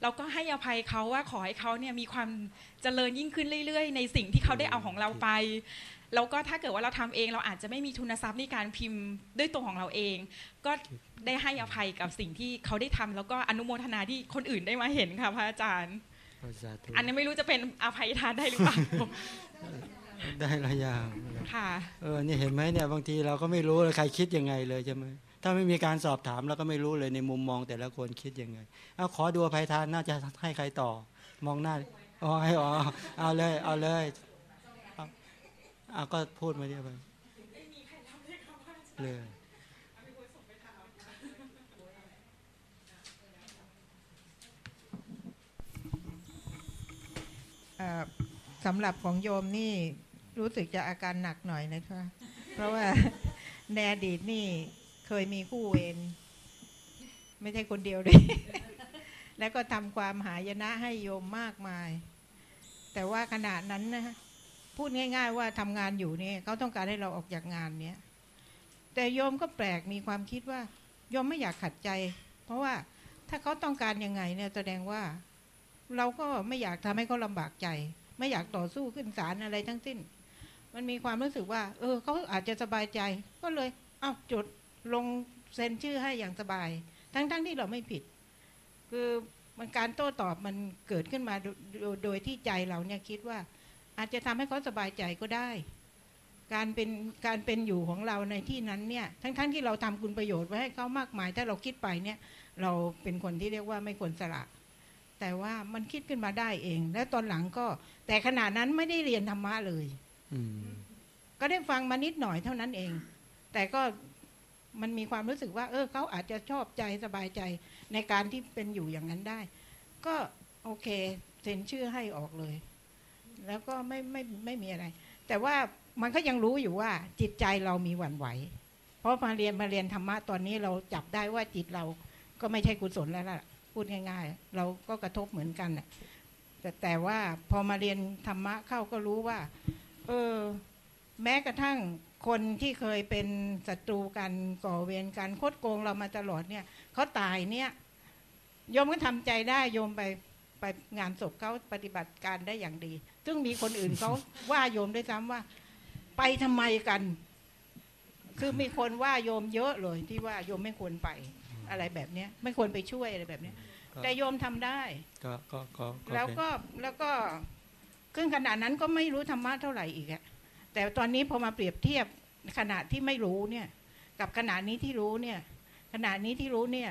เราก็ให้อภัยเขาว่าขอให้เขาเนี่ยมีความเจริญยิ่งขึ้นเรื่อย ๆ ในสิ่งที่เขาได้เอาของเราไป แล้วก็ถ้าเกิดว่าเราทำเองเราอาจจะไม่มีทุนทรัพย์ในการพิมพ์ด้วยตัวของเราเอง ก็ได้ให้อภัยกับสิ่งที่เขาได้ทำแล้วก็อนุโมทนาที่คนอื่นได้มาเห็นค่ะพระอาจารย์สาธุอันนี้ไม่รู้จะเป็นอภัยทานได้หรือเปล่าได้หลายอย่างค่ะเออนี่เห็นไหมเนี่ยบางทีเราก็ไม่รู้เลยใครคิดยังไงเลยใช่ไหมถ้าไม่มีการสอบถามเราก็ไม่รู้เลยในมุมมองแต่ละคนคิดยังไงเอาขอดูอภัยทานน่าจะให้ใครต่อ มองหน้าอ๋อให้อ๋อเอาเลยเอาเลยเอา เอาก็พูดมาเรียบไปเลยเอ่อสำหรับของโยมนี่รู้สึกจะอาการหนักหน่อยนะคะ เพราะว่าในอดีตนี่เคยมีคู่เวรไม่ใช่คนเดียวเลยแล้วก็ทำความหายนะให้โยมมากมาย แต่ว่าขณะนั้นนะ พูดง่าย ๆ ว่าทำงานอยู่เนี่ยเขาต้องการให้เราออกจากงานเนี้ยแต่โยมก็แปลกมีความคิดว่าโยมไม่อยากขัดใจ เพราะว่าถ้าเขาต้องการยังไงเนี่ยแสดงว่า เราก็ไม่อยากทำให้เขาลำบากใจ ไม่อยากต่อสู้ขึ้นศาลอะไรทั้งสิ้น มันมีความรู้สึกว่า เออเขาอาจจะสบายใจ ก็เลย เอ้าจดลงเซ็นชื่อให้อย่างสบาย ทั้งๆทที่เราไม่ผิด คือมันการโต้ตอบมันเกิดขึ้นมาโดยโดยที่ใจเราเนี่ยคิดว่า อาจจะทำให้เขาสบายใจก็ได้ การเป็นการเป็นอยู่ของเราในที่นั้นเนี่ย ทั้งๆทที่เราทำคุณประโยชน์ไว้ให้เขามากมาย ถ้าเราคิดไปเนี่ย เราเป็นคนที่เรียกว่าไม่ควรสละ แต่ว่ามันคิดขึ้นมาได้เอง และตอนหลังก็ แต่ขณะนั้นไม่ได้เรียนธรรมะเลยอืมก็ได้ฟังมานิดหน่อยเท่านั้นเอง แต่ก็มันมีความรู้สึกว่า เออเขาอาจจะชอบใจสบายใจในการที่เป็นอยู่อย่างนั้นได้ ก็โอเค เซ็นชื่อให้ออกเลย แล้วก็ไม่ไม่ไม่มีอะไร แต่ว่ามันก็ยังรู้อยู่ว่าจิตใจเรามีหวั่นไหว เพราะมาเรียนมาเรียนธรรมะตอนนี้เราจับได้ว่าจิตเราก็ไม่ใช่กุศลแล้วล่ะ พูดง่ายๆ เราก็กระทบเหมือนกันแต่แต่ว่าพอมาเรียนธรรมะเข้าก็รู้ว่า เออ แม้กระทั่งคนที่เคยเป็นศัตรูกันก่อเวรกัน โคดโกงเรามาตลอดเนี่ยเขาตายเนี่ยโยมก็ทำใจได้โยมไป ไปงานศพเขาปฏิบัติการได้อย่างดี ซึ่งมีคนอื่นเขาว่าโยมด้วยซ้ำว่า ไปทำไมกัน คือมีคนว่าโยมเยอะเลยที่ว่าโยมไม่ควรไปอะไรแบบเนี้ย ไม่ควรไปช่วยอะไรแบบเนี้ยก็แต่โยมทำได้ก็ก็ก็ก็แล้วเป็นก็แล้วก็ขึ้นขนาดนั้นก็ไม่รู้ธรรมะเท่าไหร่อีกอะแต่ตอนนี้พอมาเปรียบเทียบขณะที่ไม่รู้เนี่ย กับขณะนี้ที่รู้เนี่ยขณะนี้ที่รู้เนี่ย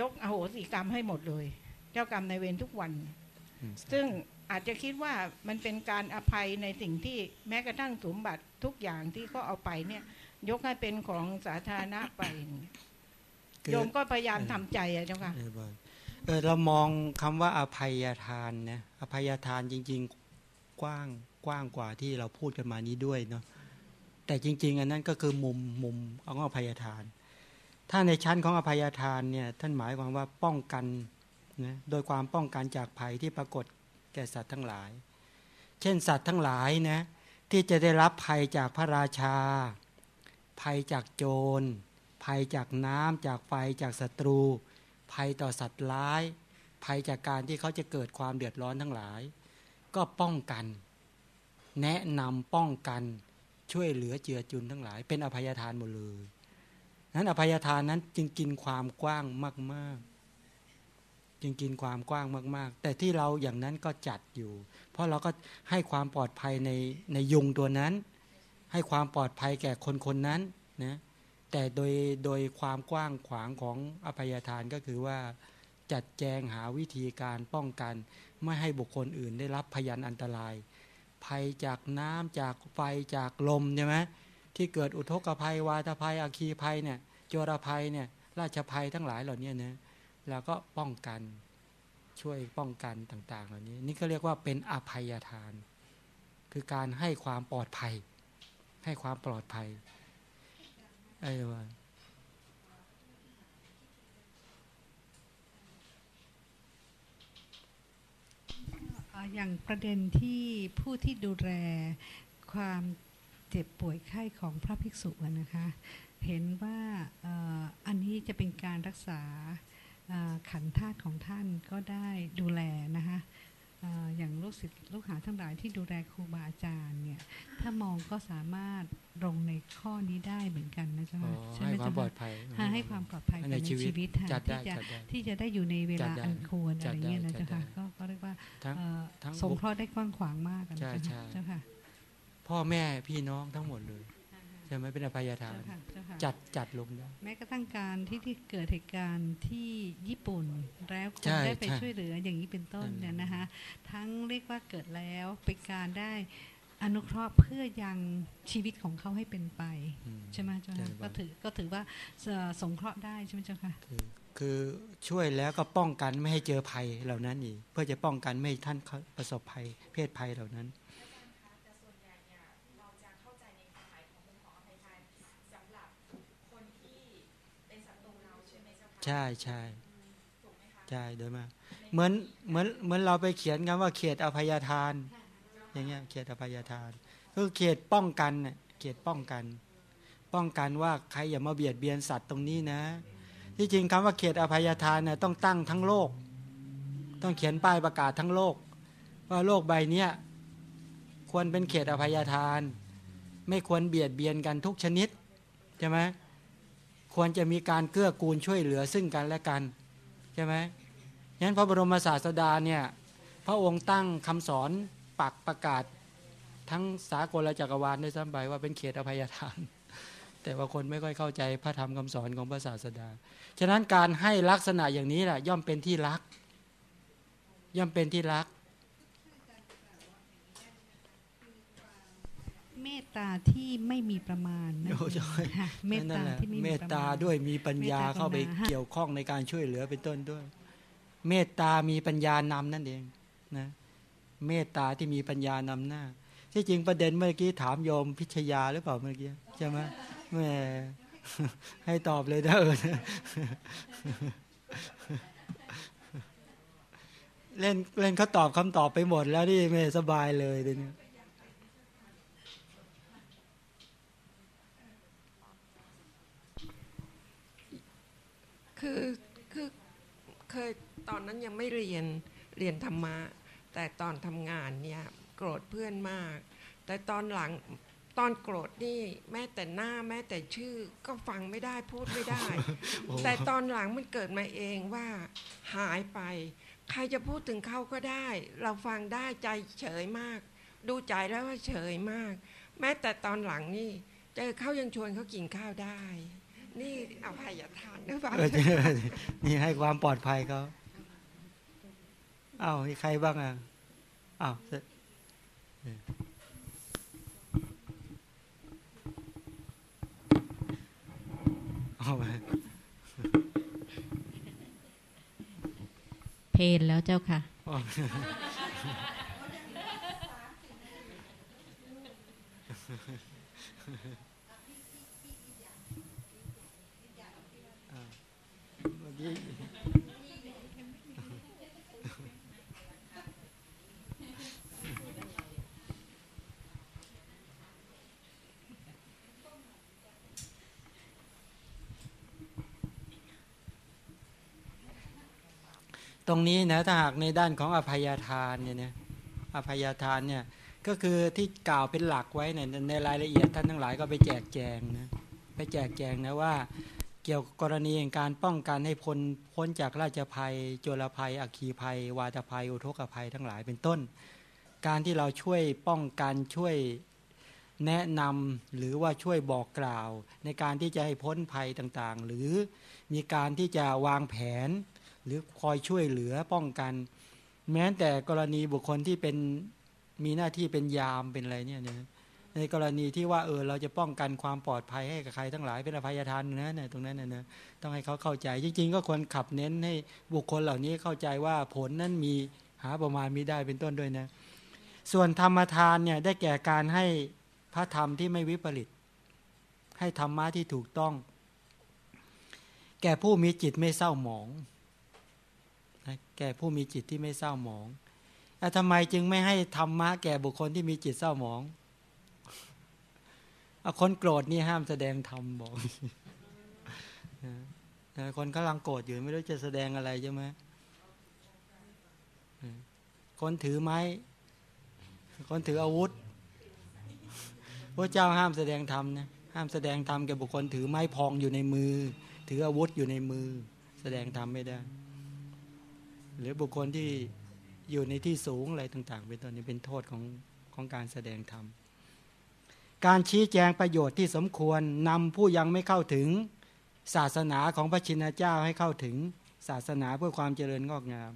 ยกอโหสิกรรมให้หมดเลย เจ้ากรรมในายเวรทุกวันอืมซึ่งอาจจะคิดว่ามันเป็นการอภัยในสิ่งที่แม้กระทั่งสมบัติทุกอย่างที่เขาเอาไปเนี่ยยกให้เป็นของสาธารณะไปคือโยมก็พยายามทำใจอะเจ้าค่ะเออบ่อยเออเรามองคำว่าอภัยทานนะอภัยทานจริง ๆกว้างกว้างกว่าที่เราพูดกันมานี้ด้วยเนาะแต่จริง ๆ อันนั้นก็คือมุมมุมของอภัยทาน ถ้าในชั้นของอภัยทานเนี่ยท่านหมายความว่าป้องกัน นะโดยความป้องกันจากภัยที่ปรากฏแก่สัตว์ทั้งหลาย เช่นสัตว์ทั้งหลายนะที่จะได้รับภัยจากพระราชา ภัยจากโจร ภัยจากน้ำจากไฟจากศัตรู ภัยต่อสัตว์ร้าย ภัยจากการที่เขาจะเกิดความเดือดร้อนทั้งหลาย ก็ป้องกัน แนะนำป้องกันช่วยเหลือเจือจุนทั้งหลาย เป็นอภัยทานหมดเลยนั้นอภัยทานนั้นจึงกินความกว้างมากๆ จึงกินความกว้างมาก ๆ แต่ที่เราอย่างนั้นก็จัดอยู่ เพราะเราก็ให้ความปลอดภัยในในยุงตัวนั้น ให้ความปลอดภัยแก่คนคนนั้นนะแต่โดยโดยความกว้างขวางของอภัยทานก็คือว่าจัดแจงหาวิธีการป้องกัน ไม่ให้บุคคลอื่นได้รับพยันอันตราย ภัยจากน้ำจากไฟจากลมใช่ไหมที่เกิดอุทกภัย วาตภัยอาคีภัยเนี่ยโจรภัยเนี่ยราชภัยทั้งหลายเหล่านี้นะ เราก็ป้องกันช่วยป้องกันต่าง ๆ เหล่านี้ นี่ก็เรียกว่าเป็นอภัยทาน คือการให้ความปลอดภัย ให้ความปลอดภัยไอ้ว่าอ่าอย่างประเด็นที่ผู้ที่ดูแลความเจ็บป่วยไข้ของพระภิกษุนะคะ เห็นว่าอันนี้จะเป็นการรักษา ขันธ์ธาตุของท่านก็ได้ดูแลนะคะเอ่ออย่างลูกศิษย์ลูกหาทั้งหลายที่ดูแลครูบาอาจารย์เนี่ย ถ้ามองก็สามารถลงในข้อนี้ได้เหมือนกันนะจ๊ะอ๋อใช่ให้ไหมความจ๊ะปลอดภัยค่ะให้ความปลอดภัยในกับในชีวิตชีวิตค่ะจัดได้ที่จะจัดได้ที่จะได้อยู่ในเวจัลาดได้อันควรจัอะดไรได้เงี้ยนะจัดเจ้าค่ะได้ก็ก็เรียกว่าทั้งเอ่อทั้งสงเคราะห์ได้กว้างขวางมากอะนะใช่เจ้าใช่เจ้าค่ะพ่อแม่พี่น้องทั้งหมดเลยใช่ไหมเป็นอภัยทานเจ้าค่ะเจ้าค่ะจัดจัดลงได้แม้กระทั่งการที่ที่เกิดเหตุการณ์ที่ญี่ปุ่นแล้วคใช่นได้ไปใช่ช่วยเหลืออย่างนี้เป็นต้นนั่นเนี่ยนะคะทั้งเรียกว่าเกิดแล้วเป็นการได้อนุเคราะห์เพื่อยังชีวิตของเขาให้เป็นไปอืมใช่ไหมเจ้าค่ะใช่ก็ถือก็ถือว่าเอ่อสงเคราะห์ได้ใช่ไหมเจ้าค่ะคือคือช่วยแล้วก็ป้องกันไม่ให้เจอภัยเหล่านั้นอีกเพื่อจะป้องกันไม่ให้ท่านประสบภัยเพศภัยเหล่านั้น แต่ส่วนใหญ่เนี่ยเราจะเข้าใจในความหมายของมุมของอภัยทานสำหรับคนที่เป็นศัตรูเรา ใช่ใช่ใช่โดยมากเหมือนเหมือนเหมือนเราไปเขียนกันว่าเขตอภัยทาน อย่างเงี้ยเขตอภัยทานคือเขตป้องกันเนี่ยเขตป้องกัน ป้องกันว่าใครอย่ามาเบียดเบียนสัตว์ตรงนี้นะ ที่จริงคำว่าเขตอภัยทานเนี่ยต้องตั้งทั้งโลก ต้องเขียนป้ายประกาศทั้งโลก ว่าโลกใบเนี้ยควรเป็นเขตอภัยทาน ไม่ควรเบียดเบียนกันทุกชนิดใช่ไหม ควรจะมีการเกื้อกูลช่วยเหลือซึ่งกันและกันใช่ไหมงั้นพระบรมศาสดาเนี่ยพระองค์ตั้งคำสอนปักประกาศทั้งสากลจักรวาลด้วยซ้ำไปว่าเป็นเขตอภัยทาน แต่ว่าคนไม่ค่อยเข้าใจพระธรรมคำสอนของพระศาสดา ฉะนั้นการให้ลักษณะอย่างนี้แหละย่อมเป็นที่รัก ย่อมเป็นที่รัก เมตตาที่ไม่มีประมาณนั่นโอ้เองใช่ค่ะเมตนั่ตานแหละที่ไม่มีเมประตมาณตาด้วยมีปัญญาเมตตากรุณาเข้าไปเกี่ยวข้องในการช่วยเหลือเป็นต้นด้วย เมตตามีปัญญานำนั่นเองนะเมตตาที่มีปัญญานำหน้า ที่จริงประเด็นเมื่อกี้ถามโยมพิชยาหรือเปล่าเมื่อกี้ใช่ไหมแหม่ให้ตอบเลยนะเออเล่นเล่นเขาตอบคำตอบไปหมดแล้วนี่ไม่สบายเลยเดี๋ยวนี้ คือคือเคยตอนนั้นยังไม่เรียนเรียนธรรมะ แต่ตอนทำงานเนี่ยโกรธเพื่อนมาก แต่ตอนหลังตอนโกรธนี่แม้แต่หน้าแม้แต่ชื่อก็ฟังไม่ได้พูดไม่ได้ แต่ตอนหลังมันเกิดมาเองว่าหายไป ใครจะพูดถึงเขาก็ได้ เราฟังได้ใจเฉยมาก ดูใจแล้วว่าเฉยมาก แม้แต่ตอนหลังนี่เจอเขายังชวนเขากินข้าวได้ นี่อภัยทานหรือเปล่าเออนี่ให้ความปลอดภัยเขาอ้าวมีใครบ้างอะอ้าวเสร็จเออเอาไปเพลแล้วเจ้าค่ะ เอาเอาเมื่อกี้ ตรงนี้นะถ้าหากในด้านของอภัยทานเนี่ยนะอภัยทานเนี่ยก็คือที่กล่าวเป็นหลักไว้ในยในรายละเอียดท่านทั้งหลายก็ไปแจกแจงนะไปแจกแจงนะว่า เกี่ยวกับกรณีแห่งการป้องกันให้พ้นพ้นจากราชภัย โจรภัย อัคคีภัย วาตภัย อุทกภัยทั้งหลายเป็นต้น การที่เราช่วยป้องกันช่วยแนะนำหรือว่าช่วยบอกกล่าว ในการที่จะให้พ้นภัยต่างๆ หรือมีการที่จะวางแผน หรือคอยช่วยเหลือป้องกัน แม้แต่กรณีบุคคลที่เป็นมีหน้าที่เป็นยามเป็นอะไรเนี่ยนะ ในกรณีที่ว่าเออเราจะป้องกันความปลอดภัยให้กับใครทั้งหลายเป็นอภัยทานนะเนี่ยตรงนั้นนะนะต้องให้เขาเข้าใจจริง ๆ ก็ควรขับเน้นให้บุคคลเหล่านี้เข้าใจว่าผลนั้นมีหาประมาณมีได้เป็นต้นด้วยนะส่วนธรรมทานเนี่ยได้แก่การให้พระธรรมที่ไม่วิปริต ให้ธรรมะที่ถูกต้อง แก่ผู้มีจิตไม่เศร้าหมองแก่ผู้มีจิตที่ไม่เศร้าหมองแล้วทำไมจึงไม่ให้ธรรมะแก่บุคคลที่มีจิตเศร้าหมอง เอาคนโกรธนี่ห้ามแสดงธรรมบอกคนกำลังโกรธอยู่ไม่รู้จะแสดงอะไรใช่ไหมคนถือไม้ คนถืออาวุธพระเจ้าห้ามแสดงธรรมนะห้ามแสดงธรรมแก่บุคคลถือไม้พองอยู่ในมือ ถืออาวุธอยู่ในมือ แสดงธรรมไม่ได้ หรือบุคคลที่อยู่ในที่สูงอะไรต่าง ๆ เป็นต้นนี้เป็นโทษของของการแสดงธรรม การชี้แจงประโยชน์ที่สมควรนำผู้ยังไม่เข้าถึง ศาสนาของพระชินเจ้าให้เข้าถึง ศาสนาเพื่อความเจริญงอกงาม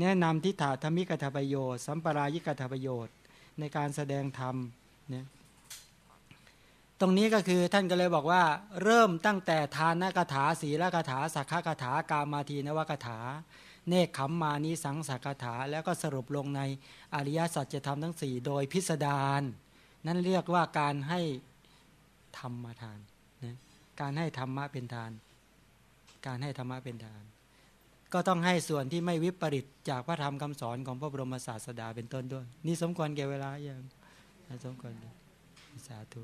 แนะนำทิฏฐาธรรมิกถประโยชน์ สัมปรายิกถประโยชน์ ในการแสดงธรรมเนี่ยตรงนี้ก็คือท่านก็เลยบอกว่า เริ่มตั้งแต่ทานกถาศีลกถาสักขกถากามาทีนวกถา เนคขมมานิสังสักถา แล้วก็สรุปลงในอริยสัจธรรมทั้งสี่โดยพิสดาร นั่นเรียกว่าการให้ธรรมทานนะการให้ธรรมะเป็นทาน การให้ธรรมะเป็นทาน ก็ต้องให้ส่วนที่ไม่วิปริตจากพระธรรมคำสอนของพระบรมศาสดาเป็นต้นด้วย นี่สมควรแก่เวลาอย่างสมควรสาธุ